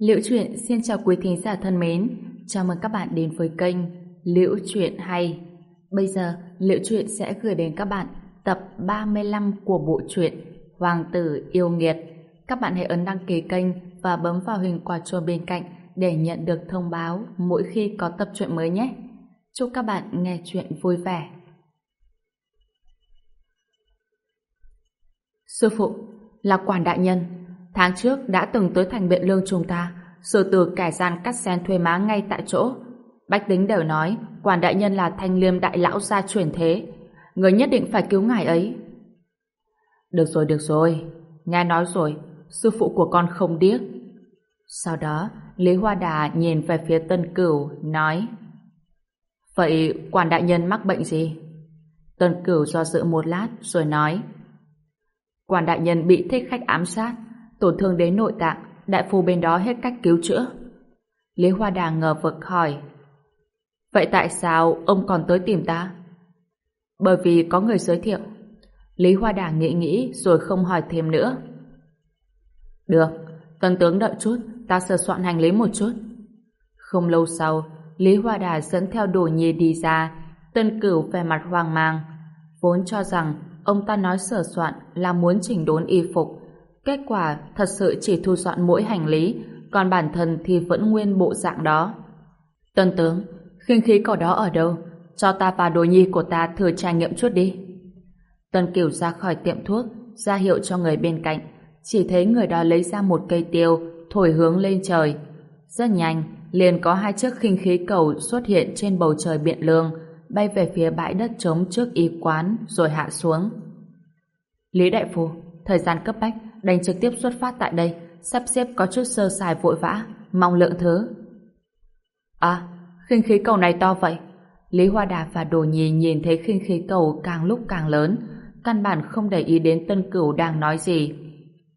Liễu Chuyện xin chào quý thính giả thân mến, chào mừng các bạn đến với kênh Liễu Chuyện Hay. Bây giờ, Liễu Chuyện sẽ gửi đến các bạn tập 35 của bộ truyện Hoàng tử yêu nghiệt. Các bạn hãy ấn đăng ký kênh và bấm vào hình quả chuông bên cạnh để nhận được thông báo mỗi khi có tập truyện mới nhé. Chúc các bạn nghe chuyện vui vẻ. Sư phụ, là quản đại nhân, tháng trước đã từng tới thành biện lương chúng ta, xử tử kẻ gian cắt sen thuê má ngay tại chỗ. Bách tính đều nói, quản đại nhân là thanh liêm đại lão gia chuyển thế. Người nhất định phải cứu ngài ấy. Được rồi, được rồi. Nghe nói rồi, sư phụ của con không điếc. Sau đó, Lý Hoa Đà nhìn về phía Tân Cửu, nói Vậy quản đại nhân mắc bệnh gì? Tân Cửu do dự một lát rồi nói Quản đại nhân bị thích khách ám sát, tổn thương đến nội tạng, đại phu bên đó hết cách cứu chữa. Lý Hoa Đà ngờ vực hỏi Vậy tại sao ông còn tới tìm ta? Bởi vì có người giới thiệu. Lý Hoa Đà nghĩ nghĩ rồi không hỏi thêm nữa. Được, tân tướng đợi chút, ta sửa soạn hành lý một chút. Không lâu sau, Lý Hoa Đà dẫn theo đồ nhi đi ra, tân cửu vẻ mặt hoang mang. Vốn cho rằng ông ta nói sửa soạn là muốn chỉnh đốn y phục. Kết quả thật sự chỉ thu dọn mỗi hành lý, còn bản thân thì vẫn nguyên bộ dạng đó. Tân tướng, khinh khí cầu đó ở đâu? Cho ta và đồ nhi của ta thử trải nghiệm chút đi. Tân Kiều ra khỏi tiệm thuốc, ra hiệu cho người bên cạnh. Chỉ thấy người đó lấy ra một cây tiêu, thổi hướng lên trời. Rất nhanh, liền có hai chiếc khinh khí cầu xuất hiện trên bầu trời biện lương, bay về phía bãi đất trống trước y quán rồi hạ xuống. Lý Đại Phu, thời gian cấp bách, đành trực tiếp xuất phát tại đây, sắp xếp có chút sơ sài vội vã, mong lượng thứ. À, khinh khí cầu này to vậy. Lý Hoa Đà và Đồ Nhi nhìn thấy khinh khí cầu càng lúc càng lớn, căn bản không để ý đến Tân Cửu đang nói gì.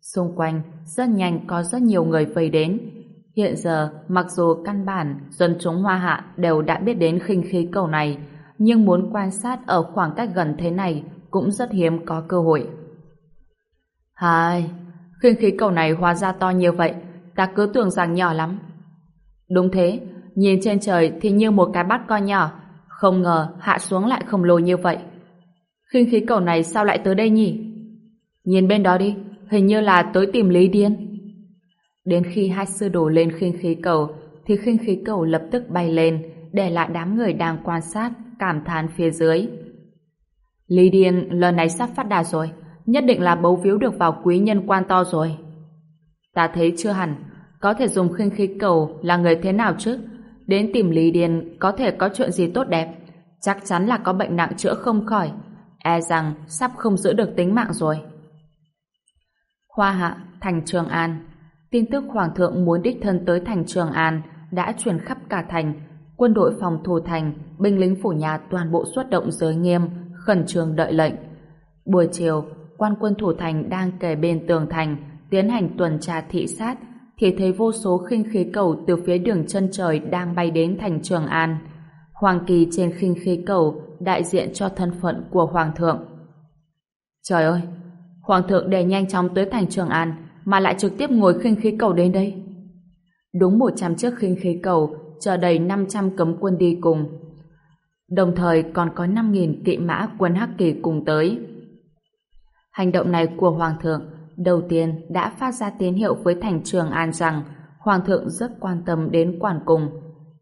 Xung quanh, rất nhanh có rất nhiều người vây đến. Hiện giờ, mặc dù căn bản dân chúng Hoa Hạ đều đã biết đến khinh khí cầu này, nhưng muốn quan sát ở khoảng cách gần thế này cũng rất hiếm có cơ hội. Hai, khinh khí cầu này hóa ra to như vậy, ta cứ tưởng rằng nhỏ lắm. Đúng thế, nhìn trên trời thì như một cái bát con nhỏ, không ngờ hạ xuống lại khổng lồ như vậy. Khinh khí cầu này sao lại tới đây nhỉ? Nhìn bên đó đi, hình như là tới tìm Lý Điên. Đến khi hai sư đồ lên khinh khí cầu, thì khinh khí cầu lập tức bay lên, để lại đám người đang quan sát, cảm thán phía dưới. Lý Điên lần này sắp phát đạt rồi, nhất định là bấu víu được vào quý nhân quan to rồi. Ta thấy chưa hẳn, có thể dùng khinh khí cầu là người thế nào chứ? Đến tìm Lý điền có thể có chuyện gì tốt đẹp, chắc chắn là có bệnh nặng chữa không khỏi, e rằng sắp không giữ được tính mạng rồi. Hoa hạ, thành Trường An Tin tức Hoàng thượng muốn đích thân tới thành Trường An đã truyền khắp cả thành, quân đội phòng thủ thành, binh lính phủ nhà toàn bộ xuất động giới nghiêm, khẩn trương đợi lệnh. Buổi chiều, quan quân thủ thành đang kề bên tường thành, tiến hành tuần tra thị sát, thì thấy vô số khinh khí cầu từ phía đường chân trời đang bay đến thành Trường An. Hoàng kỳ trên khinh khí cầu đại diện cho thân phận của Hoàng thượng. Trời ơi! Hoàng thượng để nhanh chóng tới thành Trường An mà lại trực tiếp ngồi khinh khí cầu đến đây. Đúng 100 chiếc khinh khí cầu chờ đầy 500 cấm quân đi cùng. Đồng thời còn có 5.000 kỵ mã quân Hắc Kỳ cùng tới. Hành động này của Hoàng thượng đầu tiên đã phát ra tín hiệu với thành Trường An rằng Hoàng thượng rất quan tâm đến quản cùng.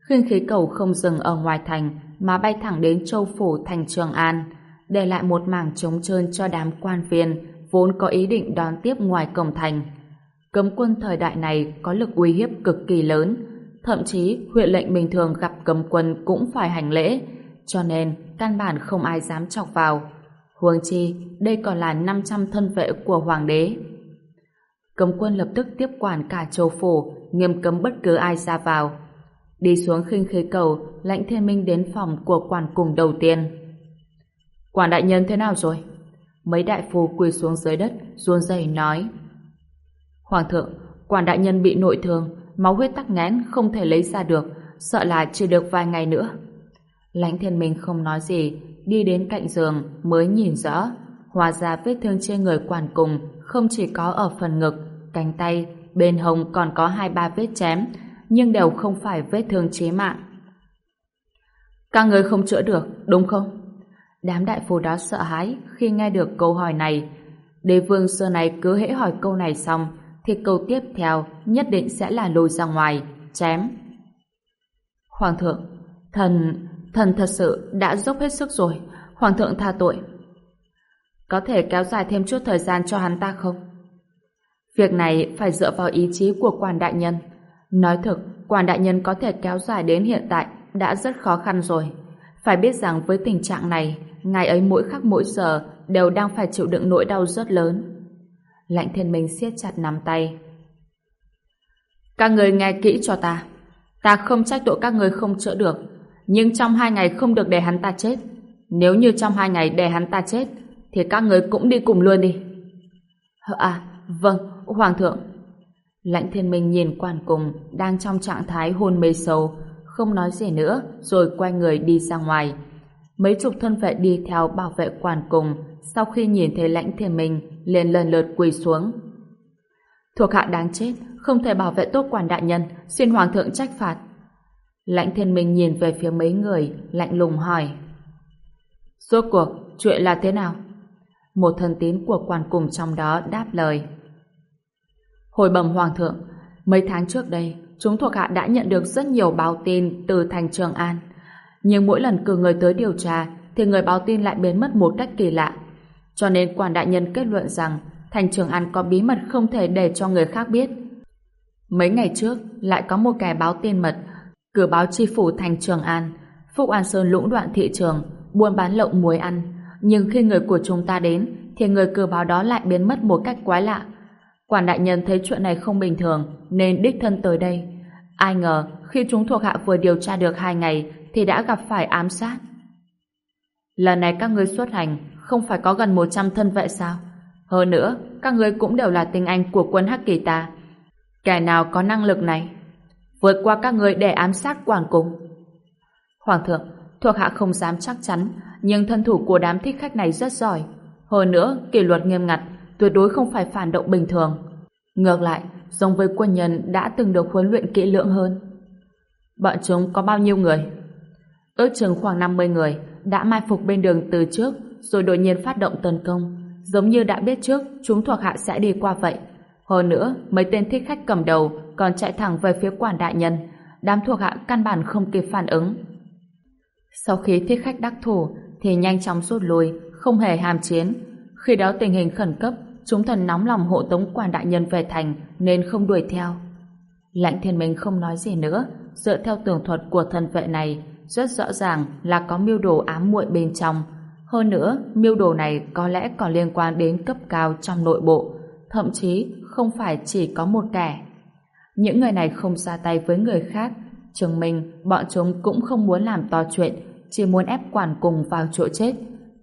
Khinh khí cầu không dừng ở ngoài thành mà bay thẳng đến châu phủ thành Trường An, để lại một mảng trống trơn cho đám quan viên vốn có ý định đón tiếp ngoài cổng thành. Cấm quân thời đại này có lực uy hiếp cực kỳ lớn, thậm chí huyện lệnh bình thường gặp cấm quân cũng phải hành lễ, cho nên căn bản không ai dám chọc vào. Huống chi, đây còn là 500 thân vệ của hoàng đế. Cấm quân lập tức tiếp quản cả châu phủ, nghiêm cấm bất cứ ai ra vào. Đi xuống khinh khí cầu, lãnh thiên minh đến phòng của quản cùng đầu tiên. Quản đại nhân thế nào rồi? Mấy đại phu quỳ xuống dưới đất, run rẩy nói. Hoàng thượng, quản đại nhân bị nội thương, máu huyết tắc nghẽn không thể lấy ra được, sợ là chỉ được vài ngày nữa. Lãnh thiên minh không nói gì, đi đến cạnh giường mới nhìn rõ. Hóa ra vết thương trên người quản cùng không chỉ có ở phần ngực, cánh tay bên hông còn có hai ba vết chém, nhưng đều không phải vết thương chí mạng. Các người không chữa được, đúng không? Đám đại phu đó sợ hãi khi nghe được câu hỏi này. Đế vương xưa này cứ hễ hỏi câu này xong, thì câu tiếp theo nhất định sẽ là lùi ra ngoài, chém. Hoàng thượng, thần, thần thật sự đã dốc hết sức rồi, Hoàng thượng tha tội. Có thể kéo dài thêm chút thời gian cho hắn ta không? Việc này phải dựa vào ý chí của quan đại nhân. Nói thực, quan đại nhân có thể kéo dài đến hiện tại đã rất khó khăn rồi. Phải biết rằng với tình trạng này, ngày ấy mỗi khắc mỗi giờ đều đang phải chịu đựng nỗi đau rất lớn. Lạnh thiên minh siết chặt nắm tay. Các người nghe kỹ cho ta. Ta không trách tội các người không chữa được. Nhưng trong hai ngày không được để hắn ta chết. Nếu như trong hai ngày để hắn ta chết, thì các người cũng đi cùng luôn đi. À, vâng, Hoàng thượng. Lãnh thiên minh nhìn quản cùng đang trong trạng thái hôn mê sâu, không nói gì nữa, rồi quay người đi ra ngoài. Mấy chục thân vệ đi theo bảo vệ quản cùng, sau khi nhìn thấy lãnh thiên minh, liền lần lượt quỳ xuống. Thuộc hạ đáng chết, không thể bảo vệ tốt quản đại nhân, xin hoàng thượng trách phạt. Lãnh thiên minh nhìn về phía mấy người, lạnh lùng hỏi. Rốt cuộc, chuyện là thế nào? Một thần tín của quan cùng trong đó đáp lời. Hồi bẩm hoàng thượng, mấy tháng trước đây, chúng thuộc hạ đã nhận được rất nhiều báo tin từ thành Trường An. Nhưng mỗi lần cử người tới điều tra, thì người báo tin lại biến mất một cách kỳ lạ. Cho nên quan đại nhân kết luận rằng thành Trường An có bí mật không thể để cho người khác biết. Mấy ngày trước, lại có một kẻ báo tin mật, cử báo tri phủ thành Trường An, Phúc An Sơn lũng đoạn thị trường, buôn bán lậu muối ăn. Nhưng khi người của chúng ta đến, thì người cử báo đó lại biến mất một cách quái lạ. Quản đại nhân thấy chuyện này không bình thường, nên đích thân tới đây. Ai ngờ, khi chúng thuộc hạ vừa điều tra được hai ngày, thì đã gặp phải ám sát. Lần này các ngươi xuất hành, không phải có gần 100 thân vệ sao? Hơn nữa, các ngươi cũng đều là tinh anh của quân Hắc Kỳ ta. Kẻ nào có năng lực này? Vượt qua các người để ám sát quản cùng. Hoàng thượng, thuộc hạ không dám chắc chắn, nhưng thân thủ của đám thích khách này rất giỏi. Hơn nữa, kỷ luật nghiêm ngặt, tuyệt đối không phải phản động bình thường. Ngược lại, giống với quân nhân đã từng được huấn luyện kỹ lưỡng hơn. Bọn chúng có bao nhiêu người? Ước chừng khoảng 50 người đã mai phục bên đường từ trước rồi đột nhiên phát động tấn công. Giống như đã biết trước chúng thuộc hạ sẽ đi qua vậy. Hơn nữa, mấy tên thích khách cầm đầu còn chạy thẳng về phía quản đại nhân. Đám thuộc hạ căn bản không kịp phản ứng. Sau khi thích khách đắc thủ thì nhanh chóng rút lui, không hề hàm chiến. Khi đó tình hình khẩn cấp, chúng thần nóng lòng hộ tống quản đại nhân về thành nên không đuổi theo. Lãnh thiên minh không nói gì nữa, dựa theo tường thuật của thần vệ này, rất rõ ràng là có mưu đồ ám muội bên trong. Hơn nữa, mưu đồ này có lẽ còn liên quan đến cấp cao trong nội bộ, thậm chí không phải chỉ có một kẻ. Những người này không ra tay với người khác, chứng minh bọn chúng cũng không muốn làm to chuyện, chỉ muốn ép quản cùng vào chỗ chết.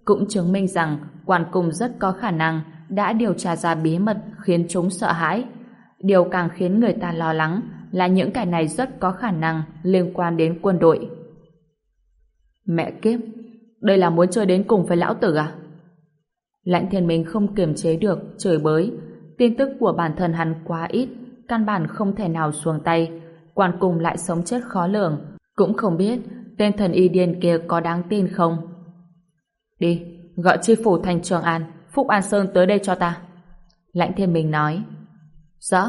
Cũng chứng minh rằng quản cùng rất có khả năng đã điều tra ra bí mật khiến chúng sợ hãi. Điều càng khiến người ta lo lắng là những kẻ này rất có khả năng liên quan đến quân đội. Mẹ kiếp, đây là muốn chơi đến cùng với lão tử à? Lãnh thiên minh không kiềm chế được, trời bới. Tin tức của bản thân hắn quá ít, căn bản không thể nào xuống tay. Quan cùng lại sống chết khó lường, cũng không biết tên thần y điên kia có đáng tin không. Đi, gọi chi phủ thành Trường An, Phúc An Sơn tới đây cho ta. Lãnh thiên mình nói. Rõ.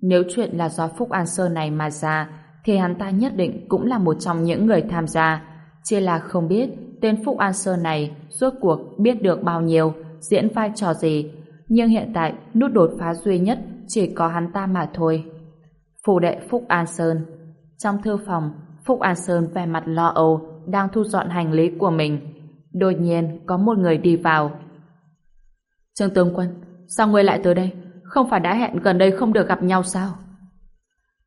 Nếu chuyện là do Phúc An Sơn này mà ra, thì hắn ta nhất định cũng là một trong những người tham gia chỉ là không biết tên Phúc An Sơn này suốt cuộc biết được bao nhiêu, diễn vai trò gì. Nhưng hiện tại nút đột phá duy nhất chỉ có hắn ta mà thôi. Phủ đệ Phúc An Sơn Trong thư phòng, Phúc An Sơn vẻ mặt lo âu, đang thu dọn hành lý của mình. Đột nhiên có một người đi vào. Trương Tướng Quân, sao ngươi lại tới đây? Không phải đã hẹn gần đây không được gặp nhau sao?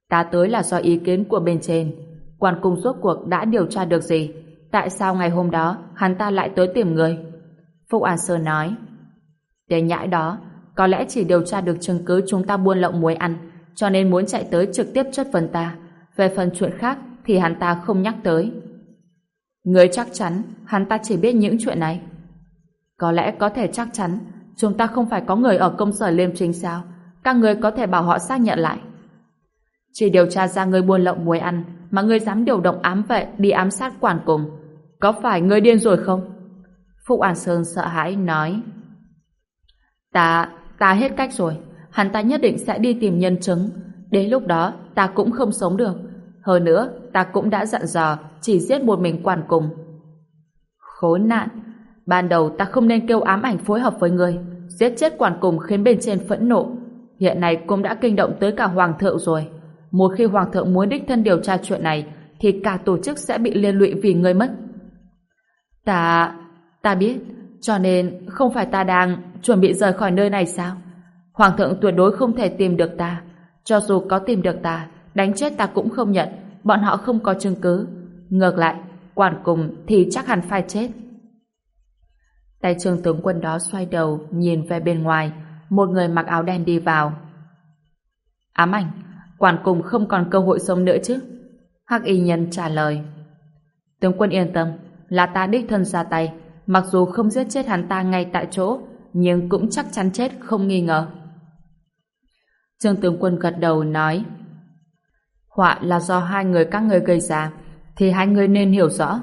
Ta tới là do ý kiến của bên trên. Quan cung rốt cuộc đã điều tra được gì? Tại sao ngày hôm đó hắn ta lại tới tìm người? Phúc An Sơn nói Tên nhãi đó, có lẽ chỉ điều tra được chứng cứ chúng ta buôn lậu muối ăn, cho nên muốn chạy tới trực tiếp chất vấn ta. Về phần chuyện khác thì hắn ta không nhắc tới. Người chắc chắn, hắn ta chỉ biết những chuyện này. Có lẽ có thể chắc chắn, chúng ta không phải có người ở công sở liêm chính sao? các người có thể bảo họ xác nhận lại. Chỉ điều tra ra người buôn lậu muối ăn, mà người dám điều động ám vệ đi ám sát quản cùng. Có phải người điên rồi không? Phúc An Sơn sợ hãi nói Ta, ta hết cách rồi. Hắn ta nhất định sẽ đi tìm nhân chứng. Đến lúc đó, ta cũng không sống được. Hơn nữa, ta cũng đã dặn dò chỉ giết một mình quản cùng. Khốn nạn! Ban đầu ta không nên kêu ám ảnh phối hợp với người. Giết chết quản cùng khiến bên trên phẫn nộ. Hiện nay cũng đã kinh động tới cả hoàng thượng rồi. Một khi hoàng thượng muốn đích thân điều tra chuyện này, thì cả tổ chức sẽ bị liên lụy vì người mất. Ta... ta biết, cho nên không phải ta đang chuẩn bị rời khỏi nơi này sao? Hoàng thượng tuyệt đối không thể tìm được ta. Cho dù có tìm được ta, đánh chết ta cũng không nhận. Bọn họ không có chứng cứ. Ngược lại, quản cùng thì chắc hẳn phải chết. Tay trường tướng quân đó xoay đầu, nhìn về bên ngoài. Một người mặc áo đen đi vào. Ám ảnh, quản cùng không còn cơ hội sống nữa chứ? Hắc y nhân trả lời. Tướng quân yên tâm, là ta đích thân ra tay. Mặc dù không giết chết hắn ta ngay tại chỗ, nhưng cũng chắc chắn chết không nghi ngờ. Trương tướng quân gật đầu nói Họa là do hai người các người gây ra thì hai người nên hiểu rõ.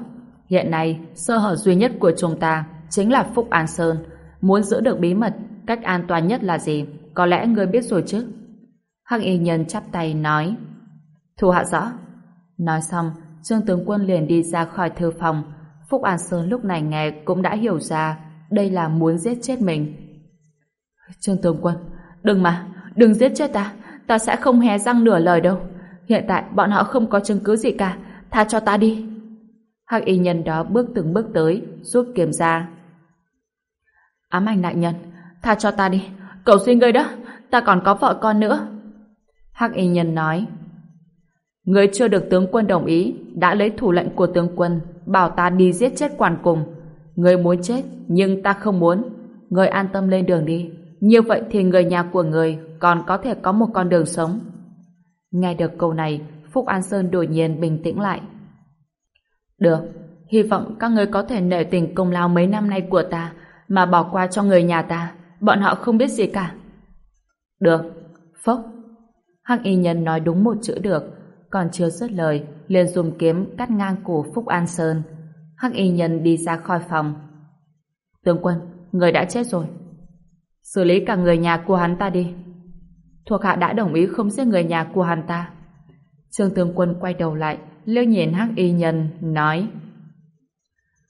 Hiện nay, sơ hở duy nhất của chúng ta chính là Phúc An Sơn. Muốn giữ được bí mật, cách an toàn nhất là gì? Có lẽ người biết rồi chứ? Hắc y nhân chắp tay nói Thủ hạ rõ. Nói xong, Trương tướng quân liền đi ra khỏi thư phòng. Phúc An Sơn lúc này nghe cũng đã hiểu ra đây là muốn giết chết mình. Trương Tường quân, đừng mà, đừng giết chết ta, ta sẽ không hé răng nửa lời đâu. Hiện tại bọn họ không có chứng cứ gì cả, tha cho ta đi. Hắc y nhân đó bước từng bước tới, rút kiếm ra. Ám ảnh đại nhân, tha cho ta đi, cầu xin ngươi đó, ta còn có vợ con nữa. Hắc y nhân nói, Ngươi chưa được tướng quân đồng ý, đã lấy thủ lệnh của tướng quân, bảo ta đi giết chết quản cùng. người muốn chết, nhưng ta không muốn. người an tâm lên đường đi. Như vậy thì người nhà của người còn có thể có một con đường sống. Nghe được câu này, Phúc An Sơn đột nhiên bình tĩnh lại. Được, hy vọng các người có thể nể tình công lao mấy năm nay của ta mà bỏ qua cho người nhà ta. Bọn họ không biết gì cả. Được, Phúc. Hắc y nhân nói đúng một chữ được, còn chưa dứt lời, liền dùng kiếm cắt ngang cổ Phúc An Sơn. Hắc y nhân đi ra khỏi phòng. Tướng quân, người đã chết rồi. Xử lý cả người nhà của hắn ta đi. Thuộc hạ đã đồng ý không giết người nhà của hắn ta. Trương tướng quân quay đầu lại, liếc nhìn Hắc y nhân, nói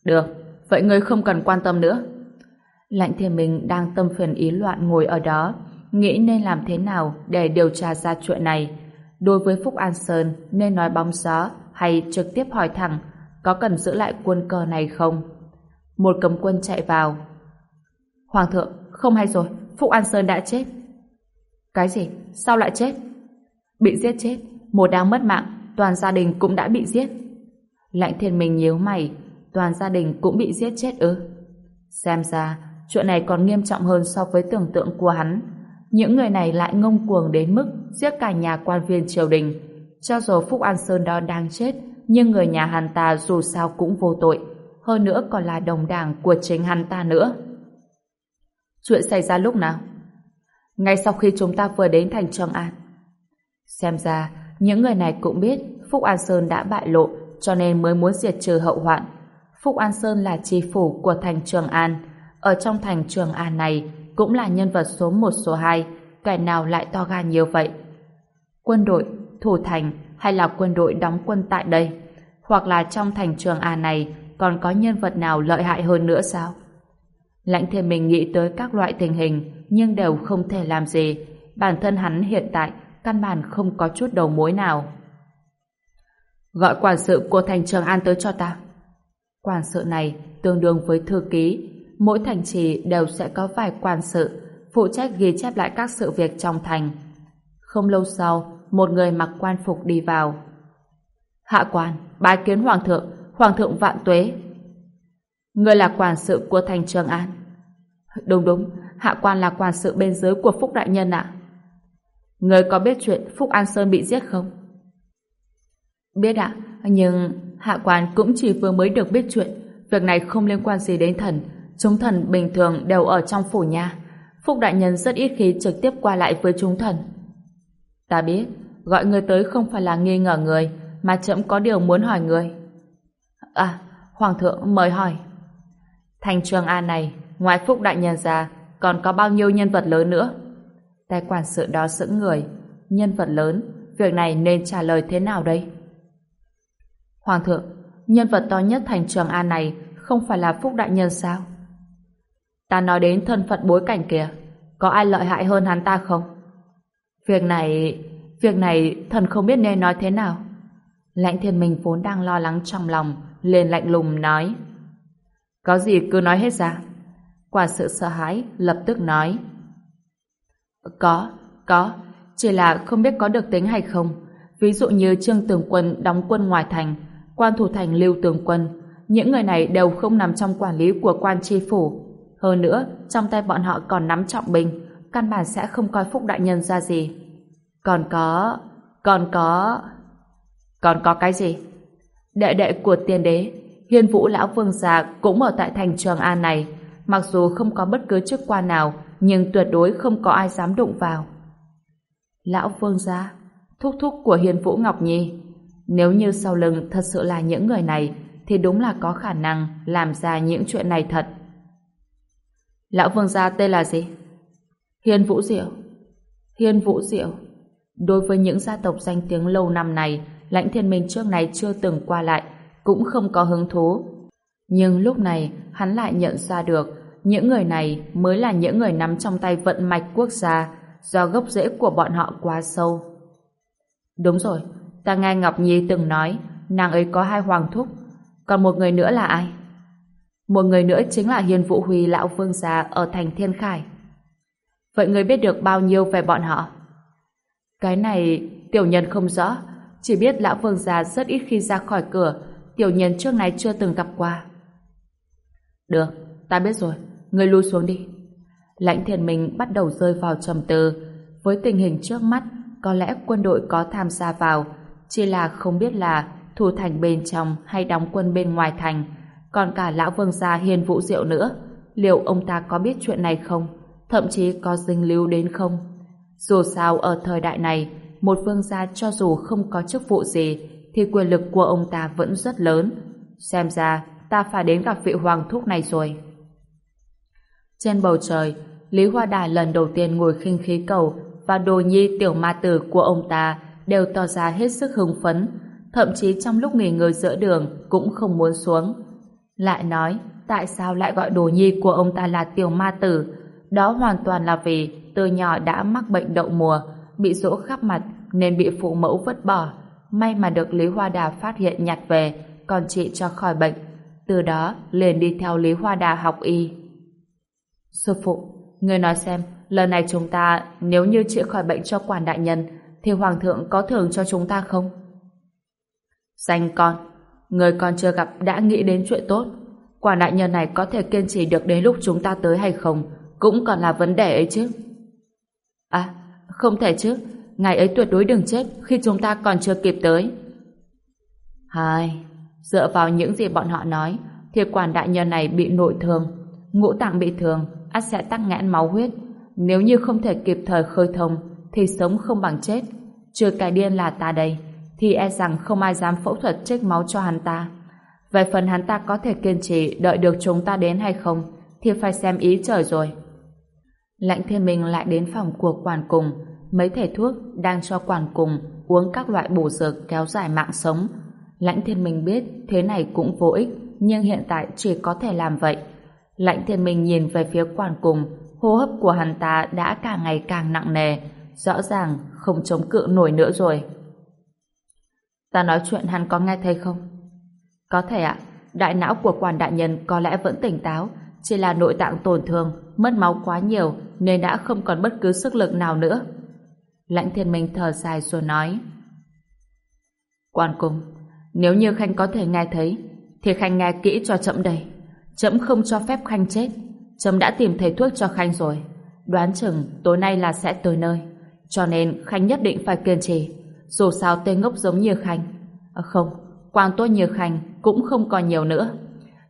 Được, vậy ngươi không cần quan tâm nữa. Lạnh thiên minh đang tâm phiền ý loạn ngồi ở đó, nghĩ nên làm thế nào để điều tra ra chuyện này. Đối với Phúc An Sơn nên nói bóng gió hay trực tiếp hỏi thẳng có cần giữ lại quân cờ này không? Một cấm quân chạy vào. Hoàng thượng, không hay rồi, Phúc An Sơn đã chết. Cái gì? Sao lại chết? Bị giết chết, một đang mất mạng, toàn gia đình cũng đã bị giết. Lạnh thiên mình nhíu mày, toàn gia đình cũng bị giết chết ư? Xem ra, chuyện này còn nghiêm trọng hơn so với tưởng tượng của hắn. Những người này lại ngông cuồng đến mức giết cả nhà quan viên triều đình. Cho dù Phúc An Sơn đó đang chết, nhưng người nhà hắn ta dù sao cũng vô tội, hơn nữa còn là đồng đảng của chính hắn ta nữa. Chuyện xảy ra lúc nào? Ngay sau khi chúng ta vừa đến thành Trường An. Xem ra, những người này cũng biết Phúc An Sơn đã bại lộ cho nên mới muốn diệt trừ hậu hoạn. Phúc An Sơn là tri phủ của thành Trường An. Ở trong thành Trường An này cũng là nhân vật số 1 số 2, kẻ nào lại to gan nhiều vậy? Quân đội, thủ thành hay là quân đội đóng quân tại đây? Hoặc là trong thành Trường An này còn có nhân vật nào lợi hại hơn nữa sao? Lãnh thiên mình nghĩ tới các loại tình hình nhưng đều không thể làm gì. Bản thân hắn hiện tại căn bản không có chút đầu mối nào. Gọi quản sự của thành Trường An tới cho ta. Quản sự này tương đương với thư ký. Mỗi thành trì đều sẽ có vài quan sự phụ trách ghi chép lại các sự việc trong thành. Không lâu sau, một người mặc quan phục đi vào. Hạ quan, bái kiến hoàng thượng, hoàng thượng vạn tuế. Người là quản sự của thành Trường An. Đúng đúng, hạ quan là quản sự bên dưới của Phúc Đại Nhân ạ. Người có biết chuyện Phúc An Sơn bị giết không? Biết ạ, nhưng hạ quan cũng chỉ vừa mới được biết chuyện. Việc này không liên quan gì đến thần. Chúng thần bình thường đều ở trong phủ nhà. Phúc Đại Nhân rất ít khi trực tiếp qua lại với chúng thần. Ta biết, gọi người tới không phải là nghi ngờ người, mà trẫm có điều muốn hỏi người. À, Hoàng thượng mời hỏi. Thành trường An này, ngoài Phúc Đại Nhân ra, còn có bao nhiêu nhân vật lớn nữa? Tài quản sự đó sững người. Nhân vật lớn, việc này nên trả lời thế nào đây? Hoàng thượng, nhân vật to nhất thành trường An này không phải là Phúc Đại Nhân sao? Ta nói đến thân phận bối cảnh kìa, có ai lợi hại hơn hắn ta không? Việc này, việc này thần không biết nên nói thế nào. Lãnh thiên minh vốn đang lo lắng trong lòng, liền lạnh lùng nói. Có gì cứ nói hết ra. Quả sự sợ hãi, lập tức nói. Có, có, chỉ là không biết có được tính hay không. Ví dụ như Trương Tường Quân đóng quân ngoài thành, quan thủ thành Lưu Tường Quân, những người này đều không nằm trong quản lý của quan tri phủ. Hơn nữa, trong tay bọn họ còn nắm trọng binh, căn bản sẽ không coi Phúc Đại Nhân ra gì. Còn có... còn có... Còn có cái gì? Đệ đệ của tiên đế, Hiên Vũ Lão Vương Gia cũng ở tại thành Trường An này, mặc dù không có bất cứ chức quan nào, nhưng tuyệt đối không có ai dám đụng vào. Lão Vương Gia, thúc thúc của Hiên Vũ Ngọc Nhi, nếu như sau lưng thật sự là những người này, thì đúng là có khả năng làm ra những chuyện này thật. Lão Vương Gia tên là gì? Hiên Vũ Diệu. Hiên Vũ Diệu. Đối với những gia tộc danh tiếng lâu năm này, lãnh thiên minh trước này chưa từng qua lại, cũng không có hứng thú. Nhưng lúc này, hắn lại nhận ra được những người này mới là những người nắm trong tay vận mạch quốc gia do gốc rễ của bọn họ quá sâu. Đúng rồi, ta nghe Ngọc Nhi từng nói nàng ấy có hai hoàng thúc, còn một người nữa là ai? Một người nữa chính là Hiền Vũ Huy lão vương gia ở thành Thiên Khải. Vậy người biết được bao nhiêu về bọn họ? Cái này tiểu nhân không rõ, chỉ biết lão vương gia rất ít khi ra khỏi cửa, tiểu nhân trước này chưa từng gặp qua. Được, ta biết rồi, người lui xuống đi. Lãnh thiền mình bắt đầu rơi vào trầm tư. Với tình hình trước mắt, có lẽ quân đội có tham gia vào, chỉ là không biết là thủ thành bên trong hay đóng quân bên ngoài thành, còn cả lão vương gia hiền vũ diệu nữa. Liệu ông ta có biết chuyện này không? Thậm chí có dinh lưu đến không? Dù sao ở thời đại này, một vương gia cho dù không có chức vụ gì, thì quyền lực của ông ta vẫn rất lớn. Xem ra, ta phải đến gặp vị hoàng thúc này rồi. Trên bầu trời, Lý Hoa Đà lần đầu tiên ngồi khinh khí cầu và đồ nhi tiểu ma tử của ông ta đều tỏ ra hết sức hưng phấn, thậm chí trong lúc nghỉ ngơi giữa đường cũng không muốn xuống. Lại nói, tại sao lại gọi đồ nhi của ông ta là tiểu ma tử? Đó hoàn toàn là vì từ nhỏ đã mắc bệnh đậu mùa, bị rỗ khắp mặt nên bị phụ mẫu vứt bỏ. May mà được Lý Hoa Đà phát hiện nhặt về, còn trị cho khỏi bệnh. Từ đó liền đi theo Lý Hoa Đà học y. Sư phụ, người nói xem, lần này chúng ta nếu như chữa khỏi bệnh cho quản đại nhân thì Hoàng thượng có thưởng cho chúng ta không? Danh con, người còn chưa gặp đã nghĩ đến chuyện tốt. Quản đại nhân này có thể kiên trì được đến lúc chúng ta tới hay không cũng còn là vấn đề ấy chứ. À, không thể chứ. ngài ấy tuyệt đối đừng chết khi chúng ta còn chưa kịp tới. Hai, dựa vào những gì bọn họ nói thì quản đại nhân này bị nội thương ngũ tạng bị thương ắt sẽ tắc nghẽn máu huyết nếu như không thể kịp thời khơi thông thì sống không bằng chết trừ cái điên là ta đây thì e rằng không ai dám phẫu thuật trích máu cho hắn ta. Về phần hắn ta có thể kiên trì đợi được chúng ta đến hay không thì phải xem ý trời rồi. Lãnh thiên minh lại đến phòng của quản cùng, mấy thầy thuốc đang cho quản cùng uống các loại bổ dược kéo dài mạng sống. Lãnh thiên minh biết thế này cũng vô ích, nhưng hiện tại chỉ có thể làm vậy. Lãnh thiên minh nhìn về phía quản cùng, hô hấp của hắn ta đã càng ngày càng nặng nề, rõ ràng không chống cự nổi nữa rồi ta nói chuyện hắn có nghe thấy không? Có thể ạ. Đại não của quản đại nhân có lẽ vẫn tỉnh táo, chỉ là nội tạng tổn thương, mất máu quá nhiều nên đã không còn bất cứ sức lực nào nữa. Lãnh thiên minh thở dài rồi nói. Quan cung, nếu như khanh có thể nghe thấy, thì khanh nghe kỹ cho chậm đây. Chậm không cho phép khanh chết, chậm đã tìm thầy thuốc cho khanh rồi. Đoán chừng tối nay là sẽ tới nơi, cho nên khanh nhất định phải kiên trì dù sao tên ngốc giống như khanh à, không quang tốt như khanh cũng không còn nhiều nữa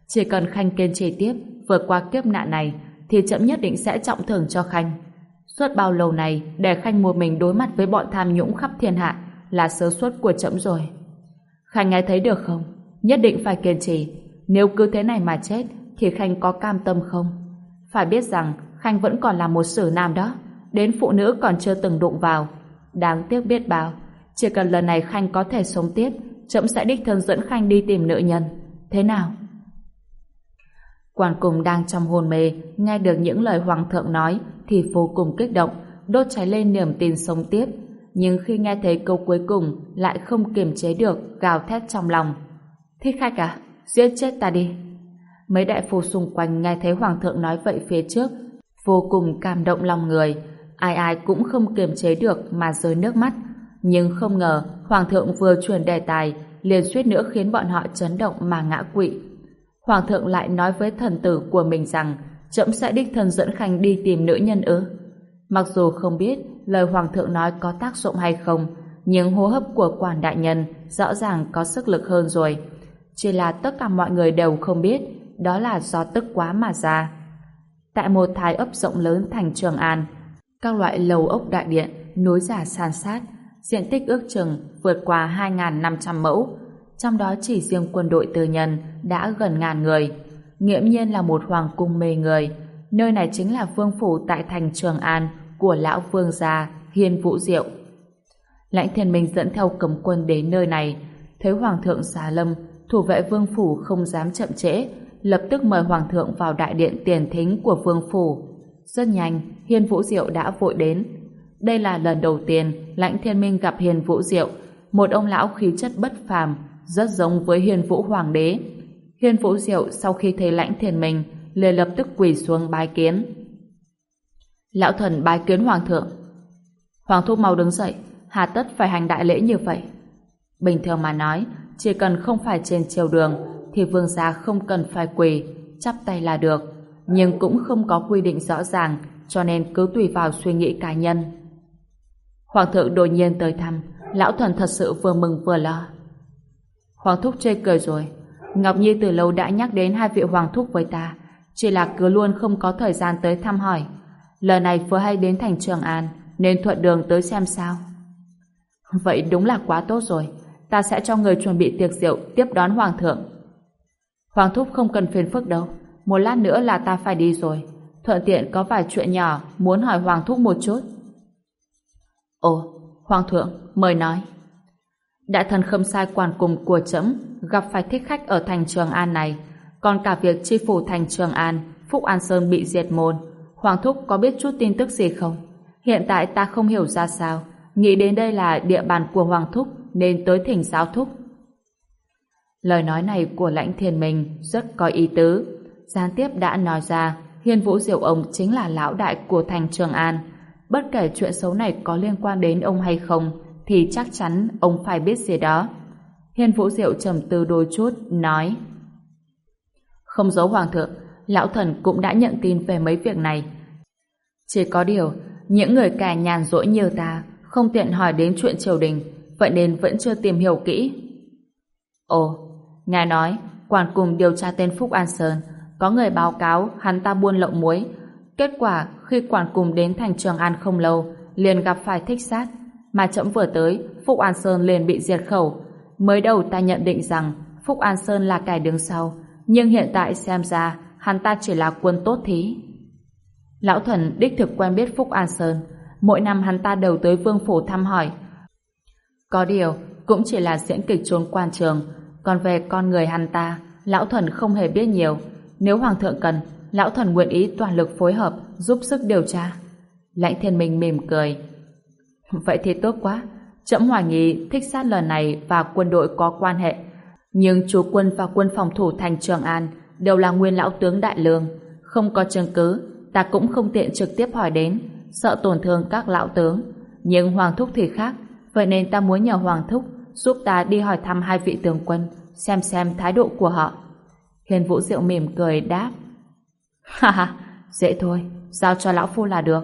chỉ cần khanh kiên trì tiếp vượt qua kiếp nạn này thì chậm nhất định sẽ trọng thưởng cho Khanh. Suốt bao lâu này để Khanh một mình đối mặt với bọn tham nhũng khắp thiên hạ là sơ suất của chậm rồi. Khanh nghe thấy được không? Nhất định phải kiên trì. Nếu cứ thế này mà chết thì Khanh có cam tâm không? Phải biết rằng Khanh vẫn còn là một sử nam đó. Đến phụ nữ còn chưa từng đụng vào. Đáng tiếc biết bao. Chỉ cần lần này Khanh có thể sống tiếp trẫm sẽ đích thân dẫn Khanh đi tìm nữ nhân. Thế nào? Quan cùng đang trong hôn mê, nghe được những lời hoàng thượng nói thì vô cùng kích động, đốt cháy lên niềm tin sống tiếp. Nhưng khi nghe thấy câu cuối cùng lại không kiềm chế được, gào thét trong lòng. Thích khách à? Giết chết ta đi. Mấy đại phu xung quanh nghe thấy hoàng thượng nói vậy phía trước, vô cùng cảm động lòng người. Ai ai cũng không kiềm chế được mà rơi nước mắt. Nhưng không ngờ hoàng thượng vừa chuyển đề tài liền suýt nữa khiến bọn họ chấn động mà ngã quỵ. Hoàng thượng lại nói với thần tử của mình rằng trẫm sẽ đích thân dẫn Khanh đi tìm nữ nhân ư. Mặc dù không biết lời Hoàng thượng nói có tác dụng hay không, nhưng hô hấp của quản đại nhân rõ ràng có sức lực hơn rồi. Chỉ là tất cả mọi người đều không biết, đó là do tức quá mà ra. Tại một thái ấp rộng lớn thành Trường An, các loại lầu ốc đại điện núi giả san sát, diện tích ước chừng vượt qua 2.500 mẫu, trong đó chỉ riêng quân đội tư nhân đã gần ngàn người. Nghiễm nhiên là một hoàng cung mê người. Nơi này chính là vương phủ tại thành Trường An của lão vương gia Hiên Vũ Diệu. Lãnh thiên minh dẫn theo cấm quân đến nơi này, thấy hoàng thượng xà lâm, thủ vệ vương phủ không dám chậm trễ, lập tức mời hoàng thượng vào đại điện tiền thính của vương phủ. Rất nhanh, Hiên Vũ Diệu đã vội đến. Đây là lần đầu tiên Lãnh Thiên Minh gặp hiền Vũ Diệu, một ông lão khí chất bất phàm, rất giống với hiền Vũ Hoàng đế. hiền Vũ Diệu sau khi thấy Lãnh Thiên Minh, liền lập tức quỳ xuống bái kiến. Lão thần bái kiến Hoàng thượng. Hoàng thúc mau đứng dậy, hà tất phải hành đại lễ như vậy. Bình thường mà nói, chỉ cần không phải trên triều đường, thì vương gia không cần phải quỳ, chắp tay là được. Nhưng cũng không có quy định rõ ràng, cho nên cứ tùy vào suy nghĩ cá nhân. Hoàng thượng đột nhiên tới thăm, lão thần thật sự vừa mừng vừa lo. Hoàng thúc chê cười rồi, Ngọc Nhi từ lâu đã nhắc đến hai vị hoàng thúc với ta, chỉ là cứ luôn không có thời gian tới thăm hỏi. Lần này vừa hay đến thành Trường An, nên thuận đường tới xem sao. Vậy đúng là quá tốt rồi, ta sẽ cho người chuẩn bị tiệc rượu tiếp đón hoàng thượng. Hoàng thúc không cần phiền phức đâu, một lát nữa là ta phải đi rồi. Thuận tiện có vài chuyện nhỏ muốn hỏi hoàng thúc một chút. Ồ, Hoàng thượng, mời nói. Đại thần khâm sai quản cùng của trẫm gặp phải thích khách ở thành Trường An này, còn cả việc chi phủ thành Trường An, Phúc An Sơn bị diệt môn. Hoàng thúc có biết chút tin tức gì không? Hiện tại ta không hiểu ra sao, nghĩ đến đây là địa bàn của Hoàng thúc nên tới thỉnh giáo thúc. Lời nói này của lãnh thiên mình rất có ý tứ. Gián tiếp đã nói ra Hiên Vũ Diệu ông chính là lão đại của thành Trường An, Bất kể chuyện xấu này có liên quan đến ông hay không, thì chắc chắn ông phải biết gì đó. Hiên Vũ Diệu trầm tư đôi chút, nói Không giấu Hoàng thượng, Lão Thần cũng đã nhận tin về mấy việc này. Chỉ có điều, những người kẻ nhàn rỗi như ta không tiện hỏi đến chuyện triều đình, vậy nên vẫn chưa tìm hiểu kỹ. Ồ, nghe nói, quản cùng điều tra tên Phúc An Sơn, có người báo cáo hắn ta buôn lậu muối, Kết quả, khi quản cùng đến thành Trường An không lâu, liền gặp phải thích sát. Mà chậm vừa tới, Phúc An Sơn liền bị diệt khẩu. Mới đầu ta nhận định rằng Phúc An Sơn là kẻ đứng sau, nhưng hiện tại xem ra hắn ta chỉ là quân tốt thí. Lão Thuần đích thực quen biết Phúc An Sơn, mỗi năm hắn ta đều tới vương phủ thăm hỏi. Có điều, cũng chỉ là diễn kịch trốn quan trường, còn về con người hắn ta, lão Thuần không hề biết nhiều. Nếu hoàng thượng cần, lão thần nguyện ý toàn lực phối hợp giúp sức điều tra. Lãnh thiên minh mỉm cười. Vậy thì tốt quá. trẫm hoài nghi thích sát lần này và quân đội có quan hệ. Nhưng chủ quân và quân phòng thủ thành Trường An đều là nguyên lão tướng Đại Lương. Không có chứng cứ, ta cũng không tiện trực tiếp hỏi đến, sợ tổn thương các lão tướng. Nhưng Hoàng Thúc thì khác, vậy nên ta muốn nhờ Hoàng Thúc giúp ta đi hỏi thăm hai vị tướng quân, xem xem thái độ của họ. Hiền Vũ Diệu mỉm cười đáp. Ha ha, dễ thôi, giao cho lão phu là được.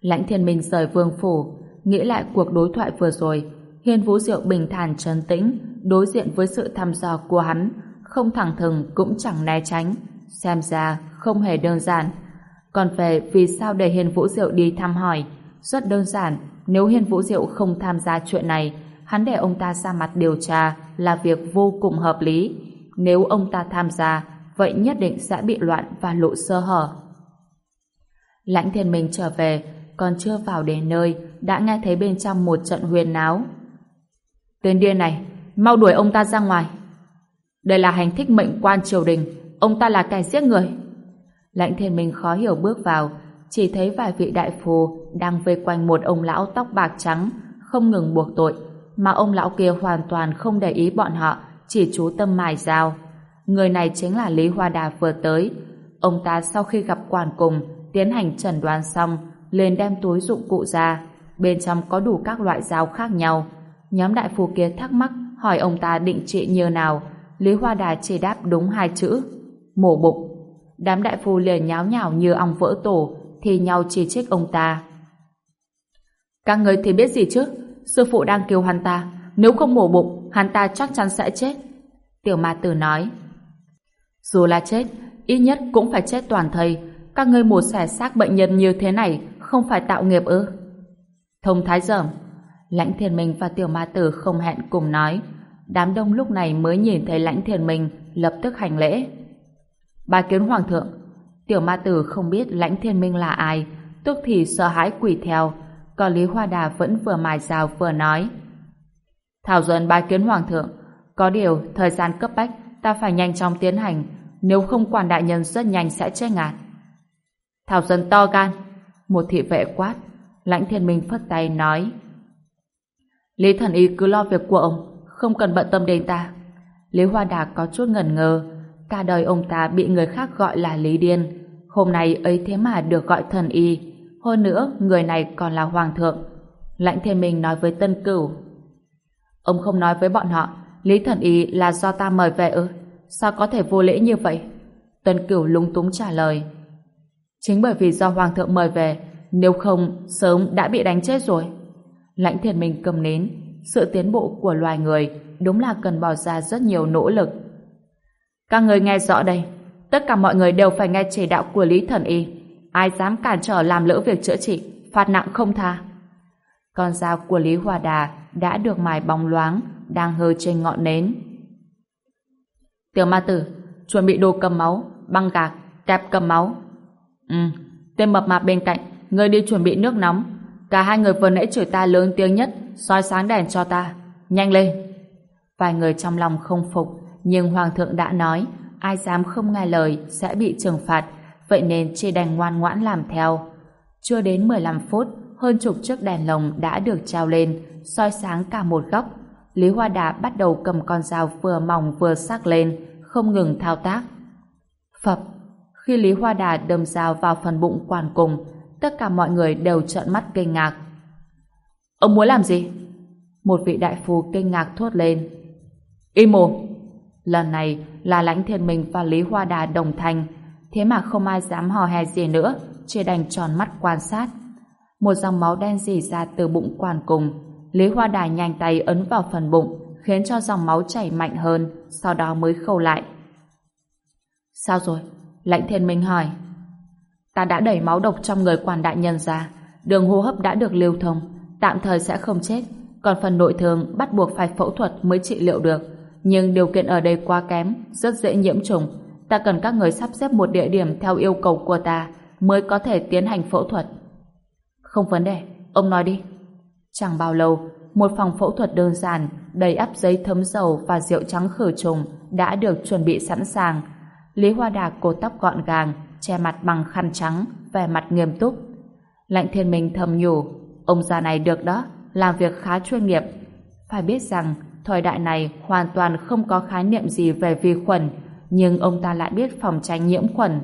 Lãnh thiên minh rời vương phủ, nghĩ lại cuộc đối thoại vừa rồi, Hiên Vũ Diệu bình thản trấn tĩnh, đối diện với sự thăm dò của hắn, không thẳng thừng cũng chẳng né tránh, xem ra không hề đơn giản. Còn về vì sao để Hiền Vũ Diệu đi thăm hỏi, rất đơn giản, nếu Hiền Vũ Diệu không tham gia chuyện này, hắn để ông ta ra mặt điều tra là việc vô cùng hợp lý. Nếu ông ta tham gia, vậy nhất định sẽ bị loạn và lộ sơ hở. Lãnh thiên minh trở về, còn chưa vào đến nơi, đã nghe thấy bên trong một trận huyền náo. Tên điên này, mau đuổi ông ta ra ngoài. Đây là hành thích mệnh quan triều đình, ông ta là kẻ giết người. Lãnh thiên minh khó hiểu bước vào, chỉ thấy vài vị đại phù đang vây quanh một ông lão tóc bạc trắng, không ngừng buộc tội, mà ông lão kia hoàn toàn không để ý bọn họ, chỉ chú tâm mài dao. Người này chính là Lý Hoa Đà vừa tới. Ông ta sau khi gặp quản cùng, tiến hành trần đoán xong, liền đem túi dụng cụ ra. Bên trong có đủ các loại dao khác nhau. Nhóm đại phu kia thắc mắc hỏi ông ta định trị như nào. Lý Hoa Đà chỉ đáp đúng hai chữ. Mổ bụng. Đám đại phu liền nháo nhào như ong vỡ tổ, thì nhau chỉ trích ông ta. Các người thì biết gì chứ? Sư phụ đang kêu hắn ta. Nếu không mổ bụng, hắn ta chắc chắn sẽ chết. Tiểu ma tử nói. Dù là chết, ít nhất cũng phải chết toàn thây. Các ngươi mổ xẻ xác bệnh nhân như thế này không phải tạo nghiệp ư? Thông thái dởm. Lãnh thiên minh và tiểu ma tử không hẹn cùng nói. Đám đông lúc này mới nhìn thấy lãnh thiên minh lập tức hành lễ. bà kiến hoàng thượng. Tiểu ma tử không biết lãnh thiên minh là ai, tức thì sợ hãi quỷ theo, còn Lý Hoa Đà vẫn vừa mài rào vừa nói. Thảo dân bà kiến hoàng thượng, có điều thời gian cấp bách ta phải nhanh chóng tiến hành, nếu không quản đại nhân rất nhanh sẽ chết ngạt. Thảo dân to gan, một thị vệ quát, lãnh thiên minh phất tay nói. Lý thần y cứ lo việc của ông, không cần bận tâm đến ta. Lý Hoa Đà có chút ngần ngơ, cả đời ông ta bị người khác gọi là Lý Điên, hôm nay ấy thế mà được gọi thần y. Hơn nữa, người này còn là hoàng thượng. Lãnh thiên minh nói với tân cửu. Ông không nói với bọn họ, Lý thần y là do ta mời về ư? Sao có thể vô lễ như vậy? Tân cửu lúng túng trả lời. Chính bởi vì do hoàng thượng mời về, nếu không, sớm đã bị đánh chết rồi. Lãnh thiền minh cầm nến, sự tiến bộ của loài người đúng là cần bỏ ra rất nhiều nỗ lực. Các người nghe rõ đây, tất cả mọi người đều phải nghe chỉ đạo của Lý Thần Y. Ai dám cản trở làm lỡ việc chữa trị, phạt nặng không tha. Con dao của Lý Hòa Đà đã được mài bóng loáng, đang hơ trên ngọn nến. Tiểu ma tử, chuẩn bị đồ cầm máu, băng gạc, kẹp cầm máu. Ừ, tên mập mạp bên cạnh, người đi chuẩn bị nước nóng. Cả hai người vừa nãy chửi ta lớn tiếng nhất, soi sáng đèn cho ta. Nhanh lên! Vài người trong lòng không phục, nhưng Hoàng thượng đã nói, ai dám không nghe lời sẽ bị trừng phạt, vậy nên chỉ đành ngoan ngoãn làm theo. Chưa đến 15 phút, hơn chục chiếc đèn lồng đã được treo lên, soi sáng cả một góc. Lý Hoa Đà bắt đầu cầm con dao vừa mỏng vừa sắc lên, không ngừng thao tác. Phập, khi Lý Hoa Đà đâm dao vào phần bụng quản cùng, tất cả mọi người đều trợn mắt kinh ngạc. Ông muốn làm gì? Một vị đại phu kinh ngạc thốt lên. Im mồm! Lần này là lãnh thiên minh và Lý Hoa Đà đồng thanh, thế mà không ai dám hò hè gì nữa, chỉ đành tròn mắt quan sát. Một dòng máu đen dì ra từ bụng quản cùng, Lý Hoa đài nhanh tay ấn vào phần bụng, khiến cho dòng máu chảy mạnh hơn, sau đó mới khâu lại. Sao rồi? Lãnh thiên minh hỏi. Ta đã đẩy máu độc trong người quan đại nhân ra, đường hô hấp đã được lưu thông, tạm thời sẽ không chết, còn phần nội thương bắt buộc phải phẫu thuật mới trị liệu được. Nhưng điều kiện ở đây quá kém, rất dễ nhiễm trùng. Ta cần các người sắp xếp một địa điểm theo yêu cầu của ta mới có thể tiến hành phẫu thuật. Không vấn đề, ông nói đi. Chẳng bao lâu, một phòng phẫu thuật đơn giản, đầy ắp giấy thấm dầu và rượu trắng khử trùng đã được chuẩn bị sẵn sàng. Lý Hoa Đạc cột tóc gọn gàng, che mặt bằng khăn trắng, vẻ mặt nghiêm túc. Lạnh thiên minh thầm nhủ, ông già này được đó, làm việc khá chuyên nghiệp. Phải biết rằng, thời đại này hoàn toàn không có khái niệm gì về vi khuẩn, nhưng ông ta lại biết phòng tránh nhiễm khuẩn.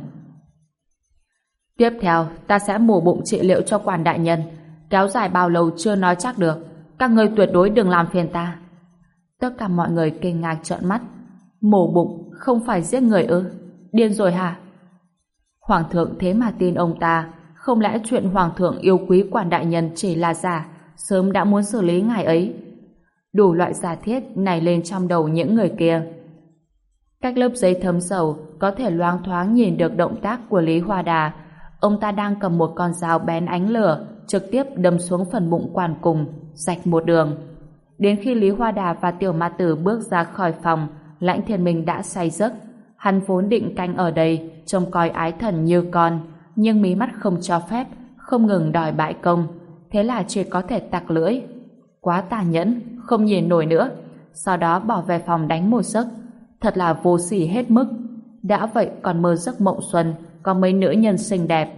Tiếp theo, ta sẽ mổ bụng trị liệu cho quản đại nhân. Kéo dài bao lâu chưa nói chắc được. Các ngươi tuyệt đối đừng làm phiền ta. Tất cả mọi người kinh ngạc trợn mắt. Mổ bụng không phải giết người ư? Điên rồi hả? Hoàng thượng thế mà tin ông ta. Không lẽ chuyện Hoàng thượng yêu quý quản đại nhân chỉ là giả, sớm đã muốn xử lý ngài ấy. Đủ loại giả thiết nảy lên trong đầu những người kia. Cách lớp giấy thấm dầu có thể loáng thoáng nhìn được động tác của Lý Hoa Đà. Ông ta đang cầm một con dao bén ánh lửa, trực tiếp đâm xuống phần bụng quản cùng, rạch một đường. Đến khi Lý Hoa Đà và Tiểu Ma Tử bước ra khỏi phòng, Lãnh Thiên Minh đã say giấc. Hắn vốn định canh ở đây, trông coi ái thần như con, nhưng mí mắt không cho phép, không ngừng đòi bại công. Thế là chỉ có thể tặc lưỡi. Quá tàn nhẫn, không nhìn nổi nữa. Sau đó bỏ về phòng đánh một giấc. Thật là vô sỉ hết mức. Đã vậy còn mơ giấc mộng xuân, có mấy nữ nhân xinh đẹp.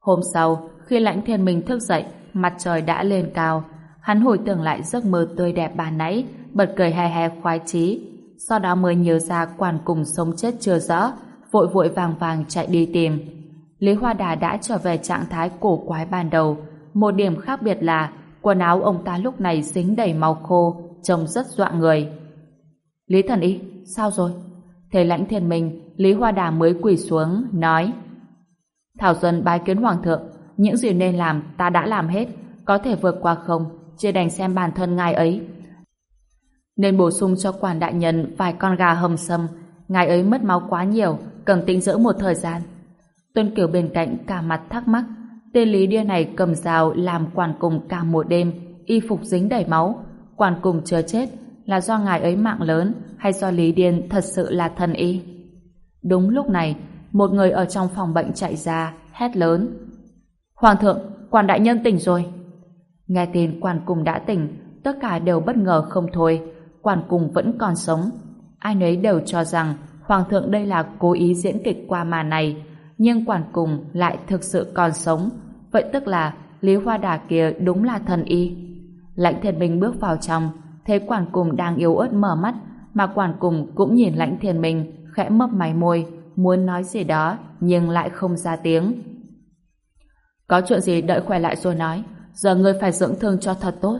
Hôm sau, khi lãnh thiên minh thức dậy, mặt trời đã lên cao. Hắn hồi tưởng lại giấc mơ tươi đẹp bà nãy, bật cười hè hè khoái chí. Sau đó mới nhớ ra quản cùng sống chết chưa rõ, vội vội vàng vàng chạy đi tìm. Lý Hoa Đà đã trở về trạng thái cổ quái ban đầu. Một điểm khác biệt là quần áo ông ta lúc này dính đầy màu khô, trông rất dọa người. Lý Thần Y, sao rồi? Thầy lãnh thiên minh, Lý Hoa Đà mới quỳ xuống, nói Thảo dân bái kiến Hoàng thượng, những gì nên làm ta đã làm hết, có thể vượt qua không, chia đành xem bản thân ngài ấy. Nên bổ sung cho quản đại nhân vài con gà hầm sâm, ngài ấy mất máu quá nhiều, cần tĩnh dưỡng một thời gian. Tuân Kiều bên cạnh cả mặt thắc mắc, tên Lý Điên này cầm dao làm quản cùng cả một đêm, y phục dính đầy máu, quản cùng chờ chết, là do ngài ấy mạng lớn hay do Lý Điên thật sự là thần y. Đúng lúc này, một người ở trong phòng bệnh chạy ra, hét lớn. Hoàng thượng, quan đại nhân tỉnh rồi. Nghe tin quan cùng đã tỉnh, tất cả đều bất ngờ không thôi, quan cùng vẫn còn sống. Ai nấy đều cho rằng Hoàng thượng đây là cố ý diễn kịch qua màn này, nhưng quản cùng lại thực sự còn sống. Vậy tức là Lý Hoa Đà kia đúng là thần y. Lãnh thiên minh bước vào trong, thấy quản cùng đang yếu ớt mở mắt, mà quản cùng cũng nhìn lãnh thiên minh, khẽ mấp máy môi, muốn nói gì đó, nhưng lại không ra tiếng. Có chuyện gì đợi khỏe lại rồi nói, giờ ngươi phải dưỡng thương cho thật tốt.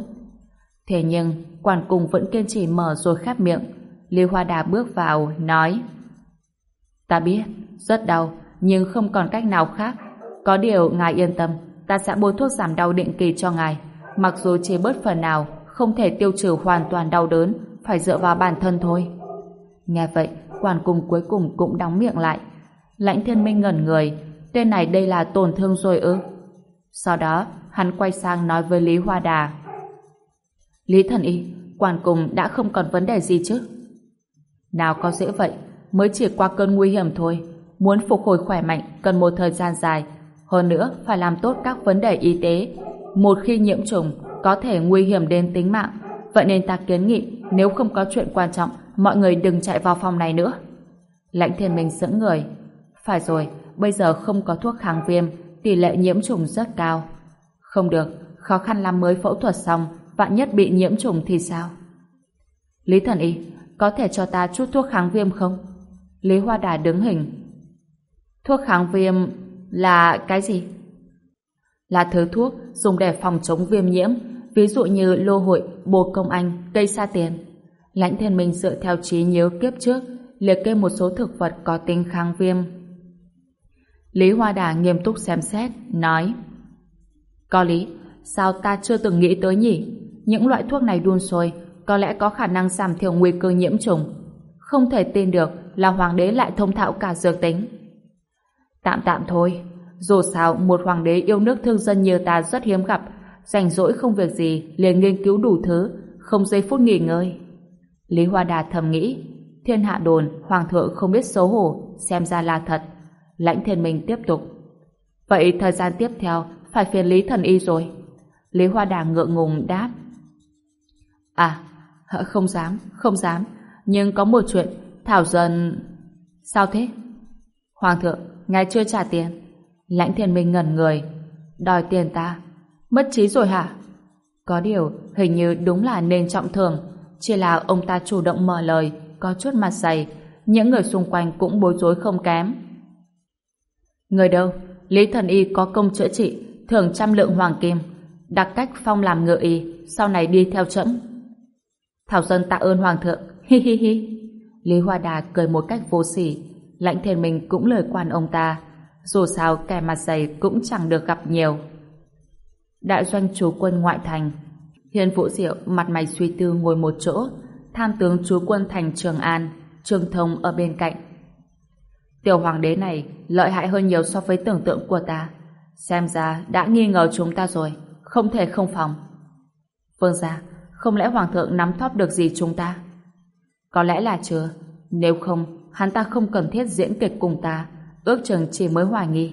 Thế nhưng, quản cùng vẫn kiên trì mở rồi khép miệng. Lý Hoa Đà bước vào, nói Ta biết, rất đau, nhưng không còn cách nào khác. Có điều, ngài yên tâm, ta sẽ bôi thuốc giảm đau định kỳ cho ngài. Mặc dù chỉ bớt phần nào, không thể tiêu trừ hoàn toàn đau đớn, phải dựa vào bản thân thôi. Nghe vậy, quản cùng cuối cùng cũng đóng miệng lại. Lãnh thiên minh ngẩn người, tên này đây là tổn thương rồi ư. Sau đó, hắn quay sang nói với Lý Hoa Đà. Lý thần y, quản cùng đã không còn vấn đề gì chứ? Nào có dễ vậy, mới chỉ qua cơn nguy hiểm thôi. Muốn phục hồi khỏe mạnh cần một thời gian dài. Hơn nữa, phải làm tốt các vấn đề y tế. Một khi nhiễm trùng, có thể nguy hiểm đến tính mạng. Vậy nên ta kiến nghị, nếu không có chuyện quan trọng, mọi người đừng chạy vào phòng này nữa. Lãnh thiên minh sững người. Phải rồi, bây giờ không có thuốc kháng viêm, tỷ lệ nhiễm trùng rất cao. Không được, khó khăn lắm mới phẫu thuật xong, vạn nhất bị nhiễm trùng thì sao? Lý thần y, có thể cho ta chút thuốc kháng viêm không? Lý Hoa Đà đứng hình. Thuốc kháng viêm là cái gì? Là thứ thuốc dùng để phòng chống viêm nhiễm, ví dụ như lô hội, bồ công anh, cây sa tiền. Lãnh thiên minh dựa theo trí nhớ kiếp trước, liệt kê một số thực vật có tính kháng viêm. Lý Hoa Đà nghiêm túc xem xét, nói Có lý, sao ta chưa từng nghĩ tới nhỉ? Những loại thuốc này đun sôi có lẽ có khả năng giảm thiểu nguy cơ nhiễm trùng. Không thể tin được là hoàng đế lại thông thạo cả dược tính. Tạm tạm thôi, dù sao một hoàng đế yêu nước thương dân như ta rất hiếm gặp, rảnh rỗi không việc gì liền nghiên cứu đủ thứ, không giây phút nghỉ ngơi. Lý Hoa Đà thầm nghĩ, thiên hạ đồn hoàng thượng không biết xấu hổ, xem ra là thật. Lãnh thiên minh tiếp tục. Vậy thời gian tiếp theo phải phiền Lý thần y rồi. Lý Hoa Đà ngượng ngùng đáp. À, không dám, không dám. Nhưng có một chuyện, Thảo Dân... Sao thế? Hoàng thượng, ngài chưa trả tiền. Lãnh thiên minh ngẩn người. Đòi tiền ta. Mất trí rồi hả? Có điều, hình như đúng là nên trọng thưởng. Chỉ là ông ta chủ động mở lời, có chút mặt dày. Những người xung quanh cũng bối rối không kém. Người đâu? Lý thần y có công chữa trị, thưởng trăm lượng hoàng kim. Đặc cách phong làm ngựa y, sau này đi theo trẫm Thảo Dân tạ ơn Hoàng thượng. Hi hi hi. Lý Hoa Đà cười một cách vô sỉ. Lãnh thiên mình cũng lời quan ông ta. Dù sao kẻ mặt dày cũng chẳng được gặp nhiều. Đại doanh chú quân ngoại thành. Hiền Vũ Diệu mặt mày suy tư ngồi một chỗ. Tham tướng chú quân thành Trường An. Trương Thông ở bên cạnh. Tiểu hoàng đế này lợi hại hơn nhiều so với tưởng tượng của ta. Xem ra đã nghi ngờ chúng ta rồi, không thể không phòng. Vương gia, không lẽ hoàng thượng nắm thóp được gì chúng ta? Có lẽ là chưa, nếu không, hắn ta không cần thiết diễn kịch cùng ta, ước chừng chỉ mới hoài nghi.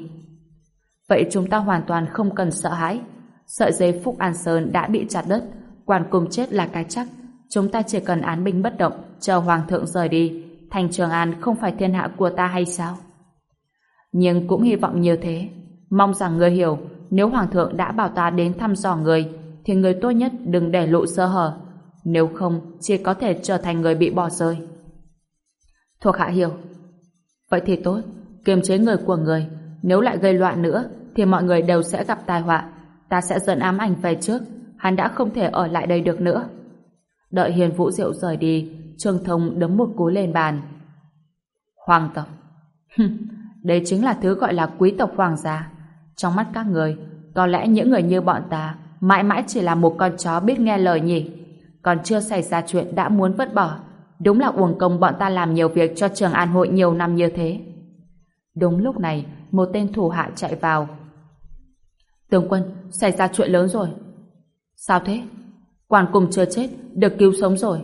Vậy chúng ta hoàn toàn không cần sợ hãi. Sợi dây Phúc An Sơn đã bị chặt đứt, quản cùng chết là cái chắc. Chúng ta chỉ cần án binh bất động, chờ hoàng thượng rời đi. Thành Trường An không phải thiên hạ của ta hay sao? Nhưng cũng hy vọng như thế. Mong rằng người hiểu, nếu hoàng thượng đã bảo ta đến thăm dò người, thì người tốt nhất đừng để lộ sơ hở. Nếu không, chỉ có thể trở thành người bị bỏ rơi. Thuộc hạ hiểu. Vậy thì tốt, kiềm chế người của người. Nếu lại gây loạn nữa, thì mọi người đều sẽ gặp tai họa. Ta sẽ dẫn ám ảnh về trước. Hắn đã không thể ở lại đây được nữa. Đợi Hiền Vũ Diệu rời đi, Trương Thông đấm một cú lên bàn. Hoàng tộc. Đây chính là thứ gọi là quý tộc hoàng gia. Trong mắt các người, có lẽ những người như bọn ta mãi mãi chỉ là một con chó biết nghe lời nhỉ. Còn chưa xảy ra chuyện đã muốn vứt bỏ. Đúng là uổng công bọn ta làm nhiều việc cho trường an hội nhiều năm như thế. Đúng lúc này, một tên thủ hạ chạy vào. Tướng quân, xảy ra chuyện lớn rồi. Sao thế? Quản cùng chưa chết, được cứu sống rồi.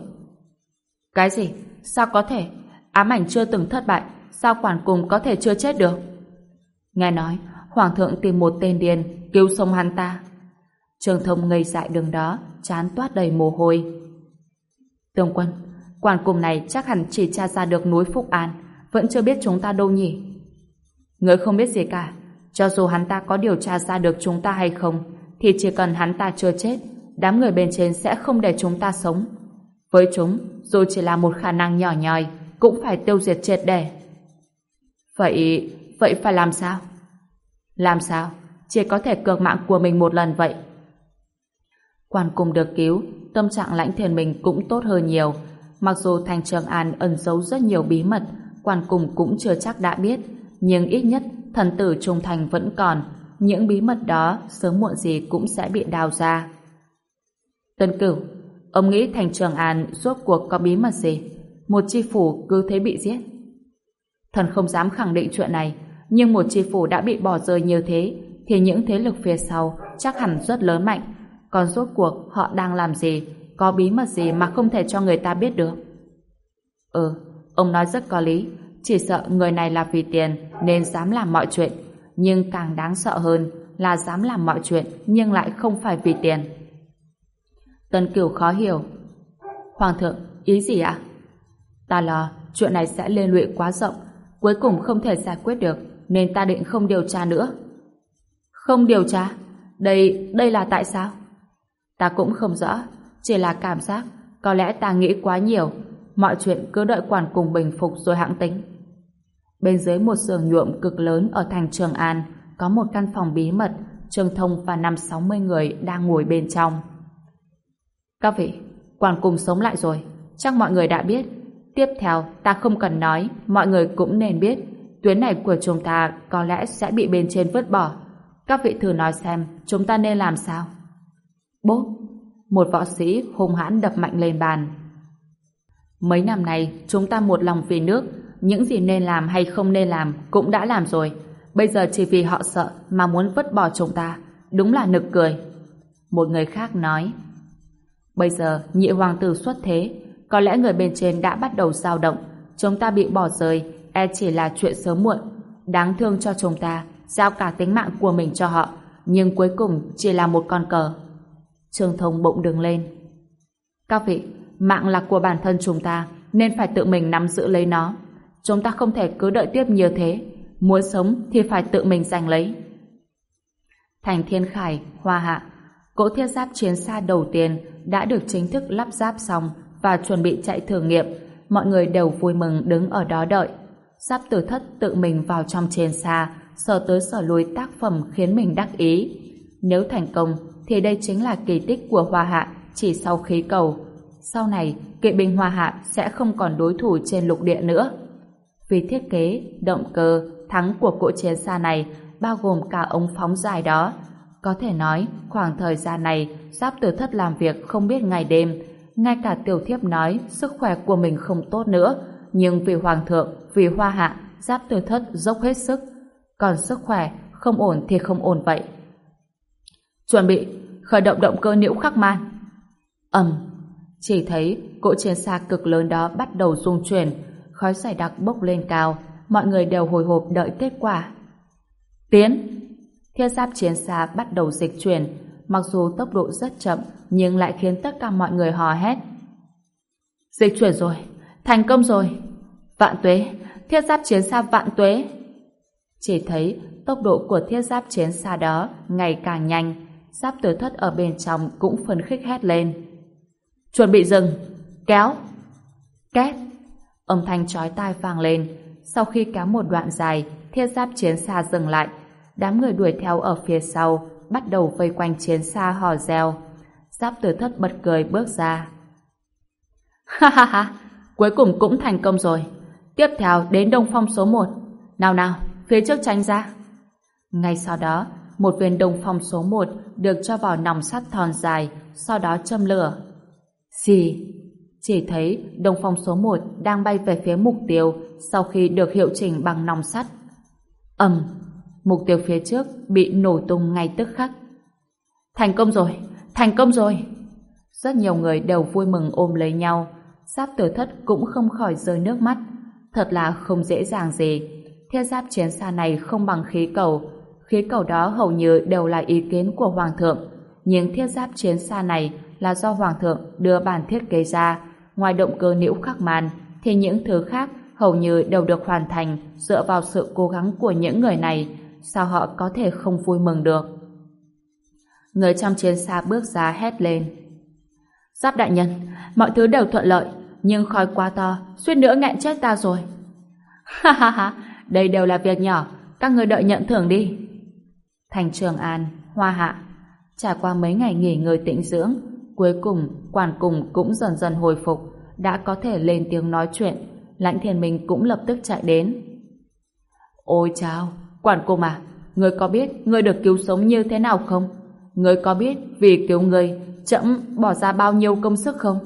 Cái gì? Sao có thể? Ám ảnh chưa từng thất bại, sao quản cùng có thể chưa chết được? Nghe nói, Hoàng thượng tìm một tên điên, cứu sống hắn ta. Trường thông ngây dại đường đó, chán toát đầy mồ hôi. Tương quân, quản cùng này chắc hẳn chỉ tra ra được núi Phúc An, vẫn chưa biết chúng ta đâu nhỉ? Người không biết gì cả, cho dù hắn ta có điều tra ra được chúng ta hay không, thì chỉ cần hắn ta chưa chết, đám người bên trên sẽ không để chúng ta sống. Với chúng, dù chỉ là một khả năng nhỏ nhòi cũng phải tiêu diệt triệt để. Vậy, vậy phải làm sao? Làm sao? Chỉ có thể cược mạng của mình một lần vậy. Quan cùng được cứu, tâm trạng lãnh thiền mình cũng tốt hơn nhiều. Mặc dù thành trường An ẩn giấu rất nhiều bí mật, quan cùng cũng chưa chắc đã biết, nhưng ít nhất thần tử trung thành vẫn còn, những bí mật đó sớm muộn gì cũng sẽ bị đào ra. Tân cửu, ông nghĩ thành trường An suốt cuộc có bí mật gì? Một chi phủ cứ thế bị giết. Thần không dám khẳng định chuyện này, nhưng một chi phủ đã bị bỏ rơi nhiều thế, thì những thế lực phía sau chắc hẳn rất lớn mạnh. Còn rốt cuộc họ đang làm gì, có bí mật gì mà không thể cho người ta biết được? Ừ, ông nói rất có lý, chỉ sợ người này là vì tiền nên dám làm mọi chuyện, nhưng càng đáng sợ hơn là dám làm mọi chuyện nhưng lại không phải vì tiền. Tân Kiều khó hiểu. Hoàng thượng, ý gì ạ? Ta lo chuyện này sẽ liên lụy quá rộng, cuối cùng không thể giải quyết được, nên ta định không điều tra nữa. Không điều tra? Đây, đây là tại sao? Ta cũng không rõ, chỉ là cảm giác, có lẽ ta nghĩ quá nhiều, mọi chuyện cứ đợi quản cùng bình phục rồi hãng tính. Bên dưới một giường nhuộm cực lớn ở thành Trường An, có một căn phòng bí mật, Trương Thông và năm sáu mươi người đang ngồi bên trong. Các vị, quản cùng sống lại rồi, chắc mọi người đã biết. Tiếp theo, ta không cần nói, mọi người cũng nên biết, tuyến này của chúng ta có lẽ sẽ bị bên trên vứt bỏ. Các vị thử nói xem, chúng ta nên làm sao? Bốp! Một võ sĩ hung hãn đập mạnh lên bàn. Mấy năm nay, chúng ta một lòng vì nước, những gì nên làm hay không nên làm cũng đã làm rồi. Bây giờ chỉ vì họ sợ mà muốn vứt bỏ chúng ta. Đúng là nực cười. Một người khác nói. Bây giờ, nhị hoàng tử xuất thế. Có lẽ người bên trên đã bắt đầu dao động. Chúng ta bị bỏ rơi, e chỉ là chuyện sớm muộn. Đáng thương cho chúng ta, giao cả tính mạng của mình cho họ. Nhưng cuối cùng chỉ là một con cờ. Trương Thông bụng đứng lên. Các vị, mạng là của bản thân chúng ta, nên phải tự mình nắm giữ lấy nó. Chúng ta không thể cứ đợi tiếp như thế. Muốn sống thì phải tự mình giành lấy. Thành Thiên Khải, Hoa Hạ, cỗ thiết giáp chiến xa đầu tiên đã được chính thức lắp ráp xong và chuẩn bị chạy thử nghiệm. Mọi người đều vui mừng đứng ở đó đợi. Giáp tử thất tự mình vào trong chiến xa, sở tới sở lui tác phẩm khiến mình đắc ý. Nếu thành công, thì đây chính là kỳ tích của Hoa Hạ chỉ sau khí cầu. Sau này, kỵ binh Hoa Hạ sẽ không còn đối thủ trên lục địa nữa. Vì thiết kế, động cơ, thắng của cỗ chiến xa này bao gồm cả ống phóng dài đó. Có thể nói, khoảng thời gian này, Giáp Tử Thất làm việc không biết ngày đêm. Ngay cả tiểu thiếp nói sức khỏe của mình không tốt nữa, nhưng vì hoàng thượng, vì hoa hạ, giáp tử thất dốc hết sức. Còn sức khỏe, không ổn thì không ổn vậy. Chuẩn bị, khởi động động cơ nhiễu khắc man. ầm, chỉ thấy cỗ chiến xa cực lớn đó bắt đầu rung chuyển, khói xài đặc bốc lên cao, mọi người đều hồi hộp đợi kết quả. Tiến! Thiết giáp chiến xa bắt đầu dịch chuyển, mặc dù tốc độ rất chậm, nhưng lại khiến tất cả mọi người hò hét. Dịch chuyển rồi, thành công rồi. Vạn tuế, thiết giáp chiến xa vạn tuế. Chỉ thấy tốc độ của thiết giáp chiến xa đó ngày càng nhanh, giáp tử thất ở bên trong cũng phấn khích hét lên. Chuẩn bị dừng, kéo, két. Âm thanh chói tai vang lên, sau khi kéo một đoạn dài, thiết giáp chiến xa dừng lại, đám người đuổi theo ở phía sau bắt đầu vây quanh chiến xa hò reo. Giáp tử thất bật cười bước ra. Ha ha ha, cuối cùng cũng thành công rồi. Tiếp theo đến đông phong số 1. Nào nào, phía trước tránh ra. Ngay sau đó, một viên đông phong số 1 được cho vào nòng sắt thon dài, sau đó châm lửa. Xì, chỉ thấy đông phong số 1 đang bay về phía mục tiêu sau khi được hiệu chỉnh bằng nòng sắt. ầm, mục tiêu phía trước bị nổ tung ngay tức khắc. Thành công rồi, thành công rồi. Rất nhiều người đều vui mừng ôm lấy nhau, giáp tử thất cũng không khỏi rơi nước mắt. Thật là không dễ dàng gì. Thiết giáp chiến xa này không bằng khí cầu. Khí cầu đó hầu như đều là ý kiến của Hoàng thượng. Nhưng thiết giáp chiến xa này là do Hoàng thượng đưa bản thiết kế ra. Ngoài động cơ nhiễu khắc màn, thì những thứ khác hầu như đều được hoàn thành dựa vào sự cố gắng của những người này. Sao họ có thể không vui mừng được? Người trong chiến xa bước ra hét lên. Giáp đại nhân, mọi thứ đều thuận lợi, nhưng khói quá to, suýt nữa nghẹn chết ta rồi. Ha ha ha, đây đều là việc nhỏ, các người đợi nhận thưởng đi. Thành Trường An, Hoa Hạ, trải qua mấy ngày nghỉ ngơi tĩnh dưỡng, cuối cùng quản cùng cũng dần dần hồi phục, đã có thể lên tiếng nói chuyện, lãnh thiền minh cũng lập tức chạy đến. Ôi chao quản cô mà người có biết người được cứu sống như thế nào không? Người có biết vì cứu người, chậm bỏ ra bao nhiêu công sức không?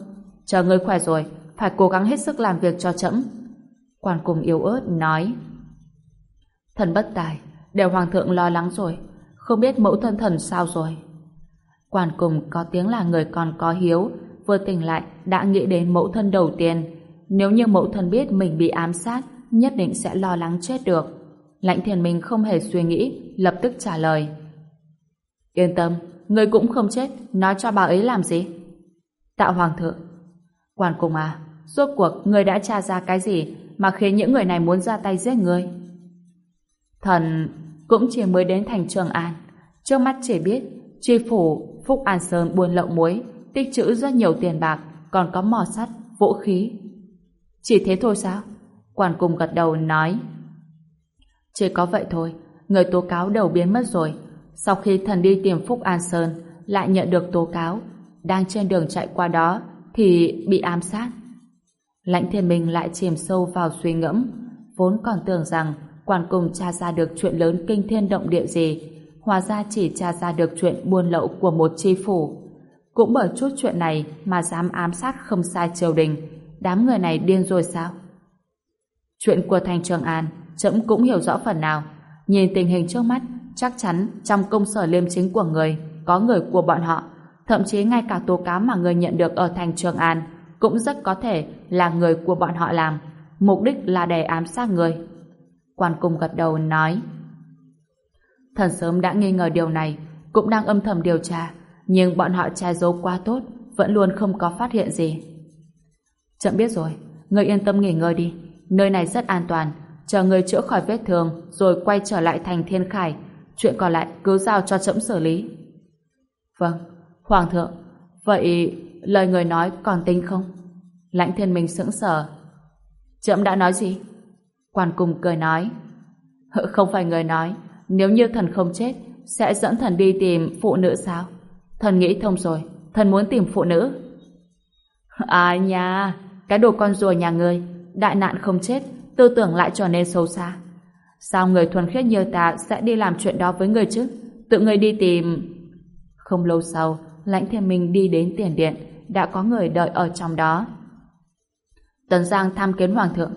Chờ người khỏe rồi, phải cố gắng hết sức làm việc cho trẫm. quản cùng yếu ớt nói. Thần bất tài, đều hoàng thượng lo lắng rồi, không biết mẫu thân thần sao rồi. quản cùng có tiếng là người còn có hiếu, vừa tỉnh lại đã nghĩ đến mẫu thân đầu tiên. Nếu như mẫu thân biết mình bị ám sát, nhất định sẽ lo lắng chết được. Lãnh thiền minh không hề suy nghĩ, lập tức trả lời. Yên tâm, người cũng không chết, nói cho bà ấy làm gì? Tạo hoàng thượng. Quan cùng à, Rốt cuộc người đã tra ra cái gì mà khiến những người này muốn ra tay giết người? Thần cũng chỉ mới đến thành Trường An. Trước mắt chỉ biết tri phủ Phúc An Sơn buôn lậu muối, tích trữ rất nhiều tiền bạc, còn có mỏ sắt, vũ khí. Chỉ thế thôi sao? Quản cùng gật đầu nói. Chỉ có vậy thôi, người tố cáo đều biến mất rồi. Sau khi thần đi tìm Phúc An Sơn, lại nhận được tố cáo, đang trên đường chạy qua đó thì bị ám sát. Lãnh thiên minh lại chìm sâu vào suy ngẫm, vốn còn tưởng rằng quan cùng tra ra được chuyện lớn kinh thiên động địa gì, hóa ra chỉ tra ra được chuyện buôn lậu của một chi phủ. Cũng bởi chút chuyện này mà dám ám sát không sai triều đình, đám người này điên rồi sao? Chuyện của thành Trường An, trẫm cũng hiểu rõ phần nào. Nhìn tình hình trước mắt, chắc chắn trong công sở liêm chính của người có người của bọn họ, thậm chí ngay cả tố cáo mà người nhận được ở thành Trường An cũng rất có thể là người của bọn họ làm, mục đích là để ám sát người. Quan cung gật đầu nói Thần sớm đã nghi ngờ điều này, cũng đang âm thầm điều tra, nhưng bọn họ che giấu quá tốt, vẫn luôn không có phát hiện gì. Chậm biết rồi, người yên tâm nghỉ ngơi đi, nơi này rất an toàn, chờ người chữa khỏi vết thương rồi quay trở lại thành thiên khải, chuyện còn lại cứ giao cho trẫm xử lý. Vâng, Hoàng thượng, vậy lời người nói còn tính không? Lãnh thiên minh sững sờ. Trẫm đã nói gì? Quan cùng cười nói. Không phải người nói, nếu như thần không chết, sẽ dẫn thần đi tìm phụ nữ sao? Thần nghĩ thông rồi, thần muốn tìm phụ nữ. À nha, cái đồ con rùa nhà ngươi, đại nạn không chết, tư tưởng lại trở nên sâu xa. Sao người thuần khiết như ta sẽ đi làm chuyện đó với người chứ? Tự người đi tìm... Không lâu sau, lãnh thiên minh đi đến tiền điện, đã có người đợi ở trong đó. Tần Giang tham kiến Hoàng thượng.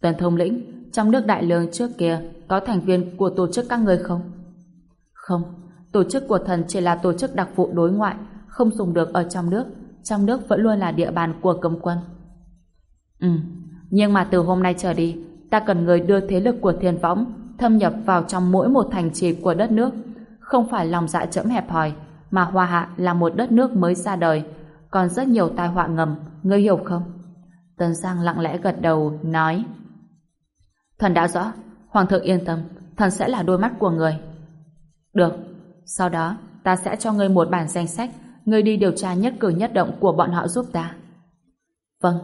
Tần Thông lĩnh, trong nước đại lương trước kia có thành viên của tổ chức các người không? Không, tổ chức của thần chỉ là tổ chức đặc vụ đối ngoại, không dùng được ở trong nước. Trong nước vẫn luôn là địa bàn của cấm quân. Ừ, nhưng mà từ hôm nay trở đi, ta cần người đưa thế lực của thiên võng thâm nhập vào trong mỗi một thành trì của đất nước. Không phải lòng dạ chẫm hẹp hòi, mà Hoa Hạ là một đất nước mới ra đời, còn rất nhiều tai họa ngầm, ngươi hiểu không? Tần Giang lặng lẽ gật đầu, nói Thần đã rõ, Hoàng thượng yên tâm, thần sẽ là đôi mắt của người. Được, sau đó ta sẽ cho ngươi một bản danh sách, ngươi đi điều tra nhất cử nhất động của bọn họ giúp ta. Vâng.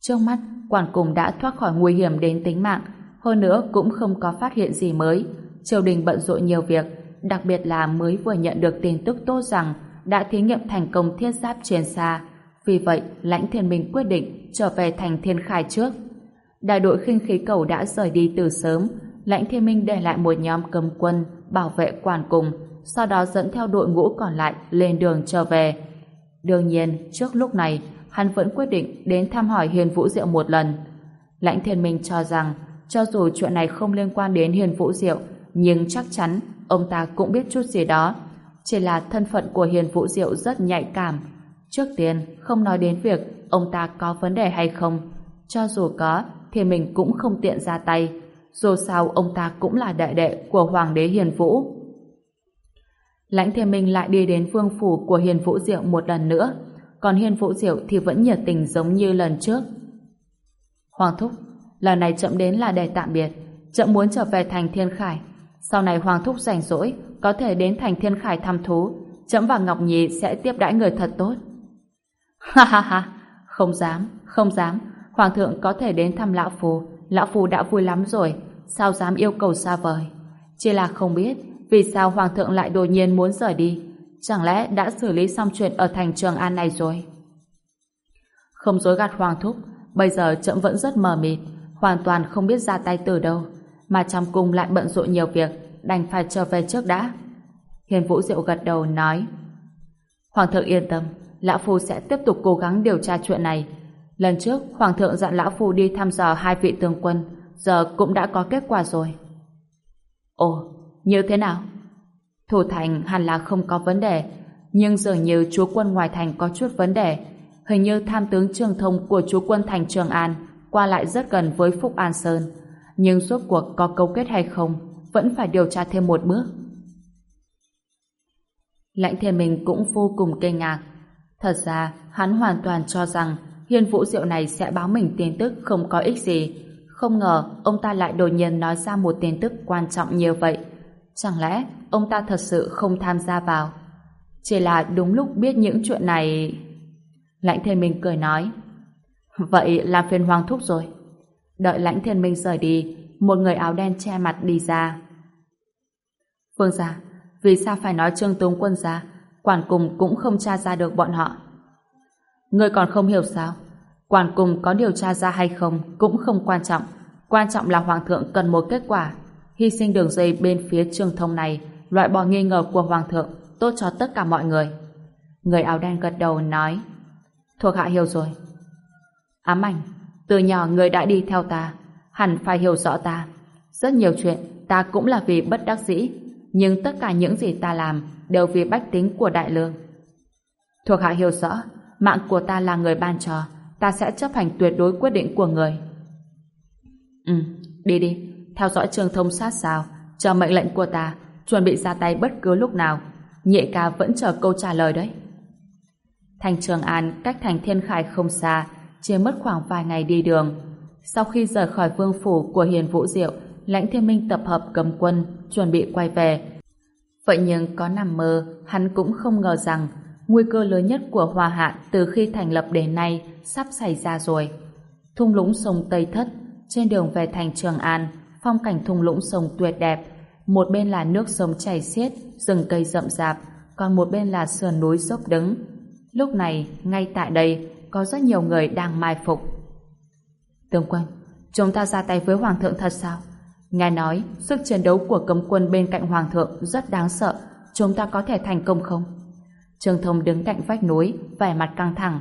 Trước mắt, quản cùng đã thoát khỏi nguy hiểm đến tính mạng, hơn nữa cũng không có phát hiện gì mới. Triều đình bận rộn nhiều việc, đặc biệt là mới vừa nhận được tin tức tốt rằng đã thí nghiệm thành công thiết giáp truyền xa. Vì vậy, lãnh thiên minh quyết định trở về thành thiên khai trước. Đại đội khinh khí cầu đã rời đi từ sớm, lãnh thiên minh để lại một nhóm cầm quân bảo vệ quản cùng, sau đó dẫn theo đội ngũ còn lại lên đường trở về. Đương nhiên, trước lúc này, hắn vẫn quyết định đến thăm hỏi Hiền Vũ Diệu một lần. Lãnh thiên minh cho rằng, cho dù chuyện này không liên quan đến Hiền Vũ Diệu, nhưng chắc chắn ông ta cũng biết chút gì đó. Chỉ là thân phận của Hiền Vũ Diệu rất nhạy cảm. Trước tiên, không nói đến việc ông ta có vấn đề hay không. Cho dù có, thì mình cũng không tiện ra tay. Dù sao ông ta cũng là đại đệ của Hoàng đế Hiền Vũ. Lãnh Thiên Minh lại đi đến vương phủ của Hiền Vũ Diệu một lần nữa, còn hiên Vũ Diệu thì vẫn nhiệt tình giống như lần trước. Hoàng Thúc, lần này chậm đến là để tạm biệt, chậm muốn trở về thành Thiên Khải. Sau này Hoàng Thúc rảnh rỗi, có thể đến thành Thiên Khải thăm thú, chậm và Ngọc Nhi sẽ tiếp đãi người thật tốt. Ha ha ha, không dám, không dám, Hoàng thượng có thể đến thăm Lão phù Lão phù đã vui lắm rồi, sao dám yêu cầu xa vời. Chỉ là không biết vì sao Hoàng thượng lại đột nhiên muốn rời đi. Chẳng lẽ đã xử lý xong chuyện ở thành Trường An này rồi? Không dối gạt Hoàng Thúc, bây giờ trẫm vẫn rất mờ mịt, hoàn toàn không biết ra tay từ đâu. Mà trong cung lại bận rộn nhiều việc, đành phải trở về trước đã. Hiền Vũ Diệu gật đầu nói Hoàng thượng yên tâm, Lão Phu sẽ tiếp tục cố gắng điều tra chuyện này, Lần trước, Hoàng thượng dặn Lão Phu đi thăm dò hai vị tướng quân, giờ cũng đã có kết quả rồi. Ồ, như thế nào? Thủ thành hẳn là không có vấn đề, nhưng dường như chúa quân ngoài thành có chút vấn đề. Hình như tham tướng trường thông của chúa quân thành Trường An qua lại rất gần với Phúc An Sơn. Nhưng suốt cuộc có cấu kết hay không, vẫn phải điều tra thêm một bước. Lãnh thiên mình cũng vô cùng kinh ngạc. Thật ra, hắn hoàn toàn cho rằng Hiên Vũ Diệu này sẽ báo mình tin tức không có ích gì. Không ngờ ông ta lại đột nhiên nói ra một tin tức quan trọng như vậy. Chẳng lẽ ông ta thật sự không tham gia vào? Chỉ là đúng lúc biết những chuyện này... Lãnh Thiên Minh cười nói Vậy làm phiền Hoàng Thúc rồi. Đợi Lãnh Thiên Minh rời đi, một người áo đen che mặt đi ra. Phương gia, vì sao phải nói Trương Tống Quân gia? Quản cùng cũng không tra ra được bọn họ. Ngươi còn không hiểu sao? Quản cùng có điều tra ra hay không cũng không quan trọng. Quan trọng là Hoàng thượng cần một kết quả. Hy sinh đường dây bên phía trường thông này, loại bỏ nghi ngờ của Hoàng thượng, tốt cho tất cả mọi người. Người áo đen gật đầu nói Thuộc hạ hiểu rồi. Ám ảnh, từ nhỏ người đã đi theo ta, hẳn phải hiểu rõ ta. Rất nhiều chuyện ta cũng là vì bất đắc dĩ, nhưng tất cả những gì ta làm đều vì bách tính của đại lương. Thuộc hạ hiểu rõ, mạng của ta là người ban cho, ta sẽ chấp hành tuyệt đối quyết định của người. Ừ, đi đi, theo dõi trường thông sát sao, chờ mệnh lệnh của ta, chuẩn bị ra tay bất cứ lúc nào. Nhị ca vẫn chờ câu trả lời đấy. Thành Trường An cách thành Thiên Khải không xa, chỉ mất khoảng vài ngày đi đường. Sau khi rời khỏi vương phủ của Hiền Vũ Diệu, lãnh thiên minh tập hợp cầm quân, chuẩn bị quay về. Vậy nhưng có nằm mơ, hắn cũng không ngờ rằng nguy cơ lớn nhất của Hoa Hạ từ khi thành lập đến nay sắp xảy ra rồi. Thung lũng sông Tây Thất, trên đường về thành Trường An, phong cảnh thung lũng sông tuyệt đẹp. Một bên là nước sông chảy xiết, rừng cây rậm rạp, còn một bên là sườn núi dốc đứng. Lúc này, ngay tại đây, có rất nhiều người đang mai phục. Tướng quân, chúng ta ra tay với Hoàng thượng thật sao? Nghe nói, sức chiến đấu của cấm quân bên cạnh Hoàng thượng rất đáng sợ. Chúng ta có thể thành công không? Trương Thông đứng cạnh vách núi, vẻ mặt căng thẳng.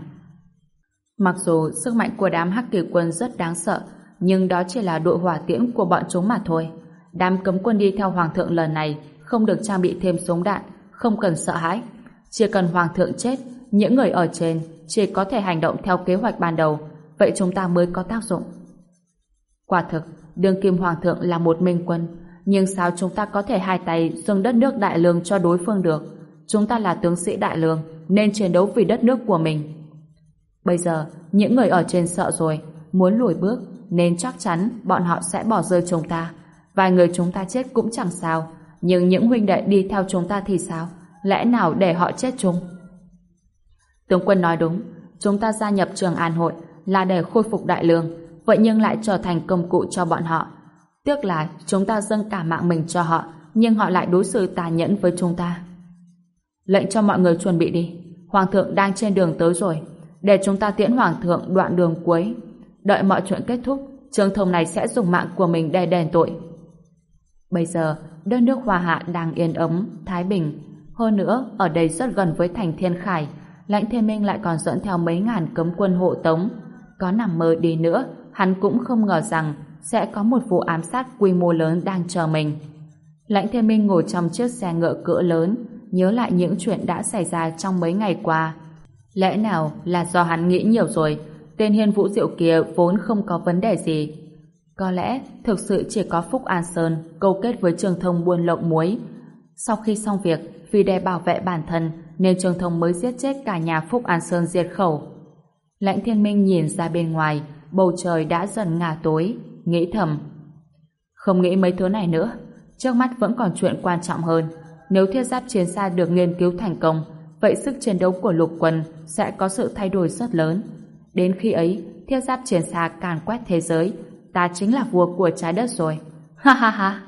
Mặc dù sức mạnh của đám hắc kỳ quân rất đáng sợ, nhưng đó chỉ là đội hỏa tiễn của bọn chúng mà thôi. Đám cấm quân đi theo Hoàng thượng lần này không được trang bị thêm súng đạn, không cần sợ hãi. Chỉ cần Hoàng thượng chết, những người ở trên chỉ có thể hành động theo kế hoạch ban đầu, vậy chúng ta mới có tác dụng. Quả thực, đương kim Hoàng thượng là một minh quân, nhưng sao chúng ta có thể hai tay dâng đất nước đại lương cho đối phương được? Chúng ta là tướng sĩ đại lương, nên chiến đấu vì đất nước của mình. Bây giờ, những người ở trên sợ rồi, muốn lùi bước, nên chắc chắn bọn họ sẽ bỏ rơi chúng ta. Vài người chúng ta chết cũng chẳng sao, nhưng những huynh đệ đi theo chúng ta thì sao? Lẽ nào để họ chết chung? Tướng quân nói đúng, chúng ta gia nhập trường An hội là để khôi phục đại lương, vậy nhưng lại trở thành công cụ cho bọn họ. Tiếc là chúng ta dâng cả mạng mình cho họ, nhưng họ lại đối xử tàn nhẫn với chúng ta. Lệnh cho mọi người chuẩn bị đi, Hoàng thượng đang trên đường tới rồi, để chúng ta tiễn Hoàng thượng đoạn đường cuối. Đợi mọi chuyện kết thúc, trường Thông này sẽ dùng mạng của mình để đền tội. Bây giờ, đất nước Hoa Hạ đang yên ấm, thái bình. Hơn nữa, ở đây rất gần với thành Thiên Khải, lãnh thiên minh lại còn dẫn theo mấy ngàn cấm quân hộ tống. Có nằm mơ đi nữa, hắn cũng không ngờ rằng sẽ có một vụ ám sát quy mô lớn đang chờ mình. Lãnh thiên minh ngồi trong chiếc xe ngựa cỡ lớn, nhớ lại những chuyện đã xảy ra trong mấy ngày qua. Lẽ nào là do hắn nghĩ nhiều rồi, tên hiên vũ diệu kia vốn không có vấn đề gì. Có lẽ thực sự chỉ có Phúc An Sơn câu kết với Trường Thông buôn lộng muối. Sau khi xong việc, vì để bảo vệ bản thân nên Trường Thông mới giết chết cả nhà Phúc An Sơn diệt khẩu. Lãnh thiên minh nhìn ra bên ngoài, bầu trời đã dần ngả tối, nghĩ thầm. Không nghĩ mấy thứ này nữa, trước mắt vẫn còn chuyện quan trọng hơn. Nếu thiết giáp chiến xa được nghiên cứu thành công, vậy sức chiến đấu của lục quân sẽ có sự thay đổi rất lớn. Đến khi ấy, thiết giáp chiến xa càn quét thế giới, ta chính là vua của trái đất rồi. Ha ha ha!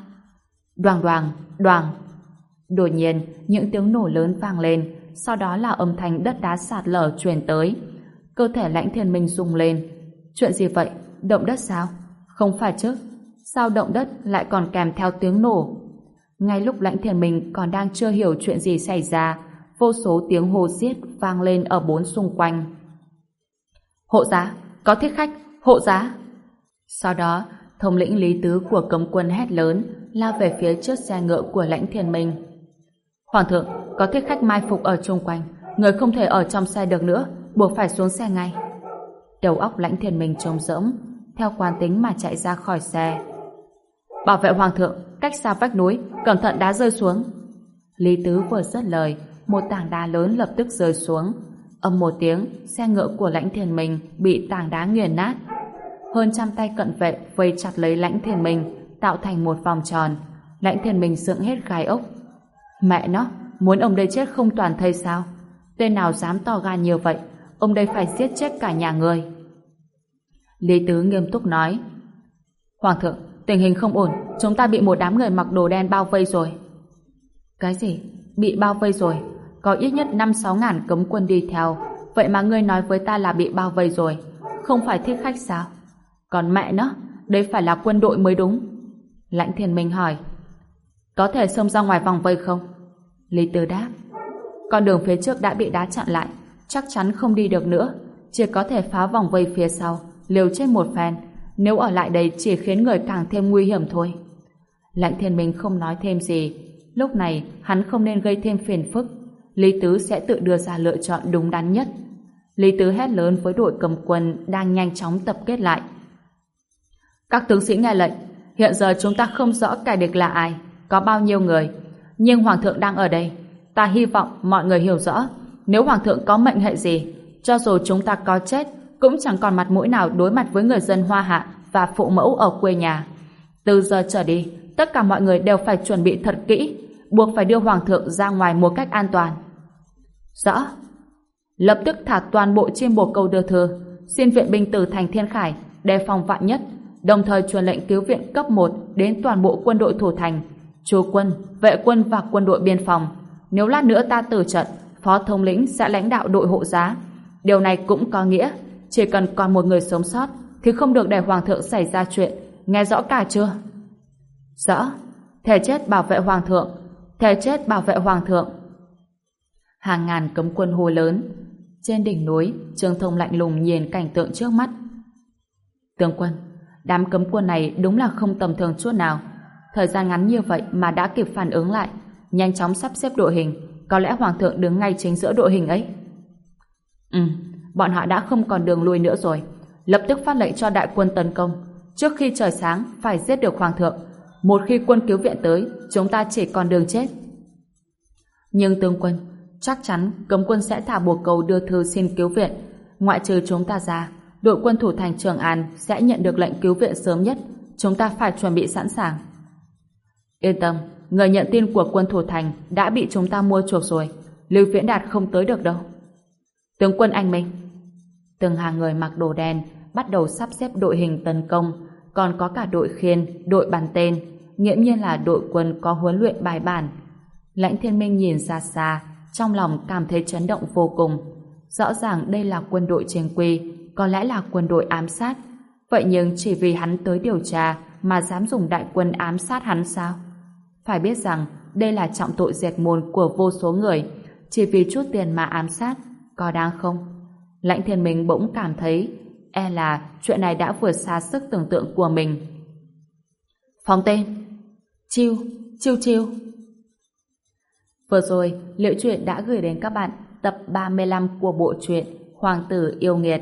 Đoàng đoàng, đoàng! Đột nhiên, những tiếng nổ lớn vang lên, sau đó là âm thanh đất đá sạt lở truyền tới. Cơ thể lãnh thiên minh rung lên. Chuyện gì vậy? Động đất sao? Không phải chứ. Sao động đất lại còn kèm theo tiếng nổ? Ngay lúc lãnh thiên minh còn đang chưa hiểu chuyện gì xảy ra, vô số tiếng hô giết vang lên ở bốn xung quanh. Hộ giá, có thiết khách, hộ giá. Sau đó, thống lĩnh lý tứ của cấm quân hét lớn, lao về phía trước xe ngựa của lãnh thiên minh. Hoàng thượng, có thiết khách mai phục ở chung quanh, người không thể ở trong xe được nữa, buộc phải xuống xe ngay. Đầu óc lãnh thiên minh trông rỗng, theo quán tính mà chạy ra khỏi xe. Bảo vệ hoàng thượng, cách xa vách núi, cẩn thận đá rơi xuống. Lý Tứ vừa dứt lời, một tảng đá lớn lập tức rơi xuống. Âm một tiếng, xe ngựa của lãnh thiền minh bị tảng đá nghiền nát. Hơn trăm tay cận vệ vây chặt lấy lãnh thiền minh, tạo thành một vòng tròn. Lãnh thiền minh sượng hết gai ốc. Mẹ nó, muốn ông đây chết không toàn thây sao? Tên nào dám to gan nhiều vậy? Ông đây phải giết chết cả nhà người. Lý Tứ nghiêm túc nói. Hoàng thượng, tình hình không ổn, chúng ta bị một đám người mặc đồ đen bao vây rồi. Cái gì? Bị bao vây rồi? Có ít nhất 5-6 ngàn cấm quân đi theo. Vậy mà ngươi nói với ta là bị bao vây rồi. Không phải thích khách sao? Còn mẹ nó, đây phải là quân đội mới đúng. Lãnh thiên minh hỏi. Có thể xông ra ngoài vòng vây không? Lý Tư đáp. Con đường phía trước đã bị đá chặn lại, chắc chắn không đi được nữa. Chỉ có thể phá vòng vây phía sau, liều chết một phen. Nếu ở lại đây chỉ khiến người càng thêm nguy hiểm thôi. Lãnh thiên minh không nói thêm gì. Lúc này, hắn không nên gây thêm phiền phức. Lý Tứ sẽ tự đưa ra lựa chọn đúng đắn nhất. Lý Tứ hét lớn với đội cầm quân đang nhanh chóng tập kết lại. Các tướng sĩ nghe lệnh, hiện giờ chúng ta không rõ kẻ địch là ai, có bao nhiêu người, nhưng Hoàng thượng đang ở đây. Ta hy vọng mọi người hiểu rõ, nếu Hoàng thượng có mệnh hệ gì, cho dù chúng ta có chết, cũng chẳng còn mặt mũi nào đối mặt với người dân Hoa Hạ và phụ mẫu ở quê nhà. Từ giờ trở đi, tất cả mọi người đều phải chuẩn bị thật kỹ, buộc phải đưa Hoàng thượng ra ngoài một cách an toàn. Rõ. Lập tức thả toàn bộ chim bồ câu đưa thư, xin viện binh từ thành Thiên Khải, đề phòng vạn nhất, đồng thời truyền lệnh cứu viện cấp 1 đến toàn bộ quân đội thủ thành, chú quân, vệ quân và quân đội biên phòng. Nếu lát nữa ta tử trận, phó thống lĩnh sẽ lãnh đạo đội hộ giá. Điều này cũng có nghĩa, chỉ cần còn một người sống sót, thì không được để hoàng thượng xảy ra chuyện. Nghe rõ cả chưa? Rõ. Thể chết bảo vệ hoàng thượng. Thể chết bảo vệ hoàng thượng. Hàng ngàn cấm quân hô lớn. Trên đỉnh núi, Trương Thông lạnh lùng nhìn cảnh tượng trước mắt. Tướng quân, đám cấm quân này đúng là không tầm thường chút nào. Thời gian ngắn như vậy mà đã kịp phản ứng lại, nhanh chóng sắp xếp đội hình, có lẽ Hoàng thượng đứng ngay chính giữa đội hình ấy. Ừ, bọn họ đã không còn đường lui nữa rồi. Lập tức phát lệnh cho đại quân tấn công. Trước khi trời sáng, phải giết được Hoàng thượng. Một khi quân cứu viện tới, chúng ta chỉ còn đường chết. Nhưng tướng quân, chắc chắn cấm quân sẽ thả buộc cầu đưa thư xin cứu viện. Ngoại trừ chúng ta ra, đội quân thủ thành Trường An sẽ nhận được lệnh cứu viện sớm nhất. Chúng ta phải chuẩn bị sẵn sàng. Yên tâm, người nhận tin của quân thủ thành đã bị chúng ta mua chuộc rồi. Lưu Viễn Đạt không tới được đâu. Tướng quân anh Minh. Từng hàng người mặc đồ đen bắt đầu sắp xếp đội hình tấn công, còn có cả đội khiên, đội bàn tên, nghiễm nhiên là đội quân có huấn luyện bài bản. Lãnh thiên minh nhìn xa xa, trong lòng cảm thấy chấn động vô cùng. Rõ ràng đây là quân đội chính quy, có lẽ là quân đội ám sát. Vậy nhưng chỉ vì hắn tới điều tra mà dám dùng đại quân ám sát hắn sao? Phải biết rằng đây là trọng tội diệt môn của vô số người, chỉ vì chút tiền mà ám sát, có đáng không? Lãnh thiên minh bỗng cảm thấy e là chuyện này đã vượt xa sức tưởng tượng của mình. Phóng tên Chiêu, chiêu chiêu Vừa rồi, Liệu Chuyện đã gửi đến các bạn tập 35 của bộ truyện Hoàng tử yêu nghiệt.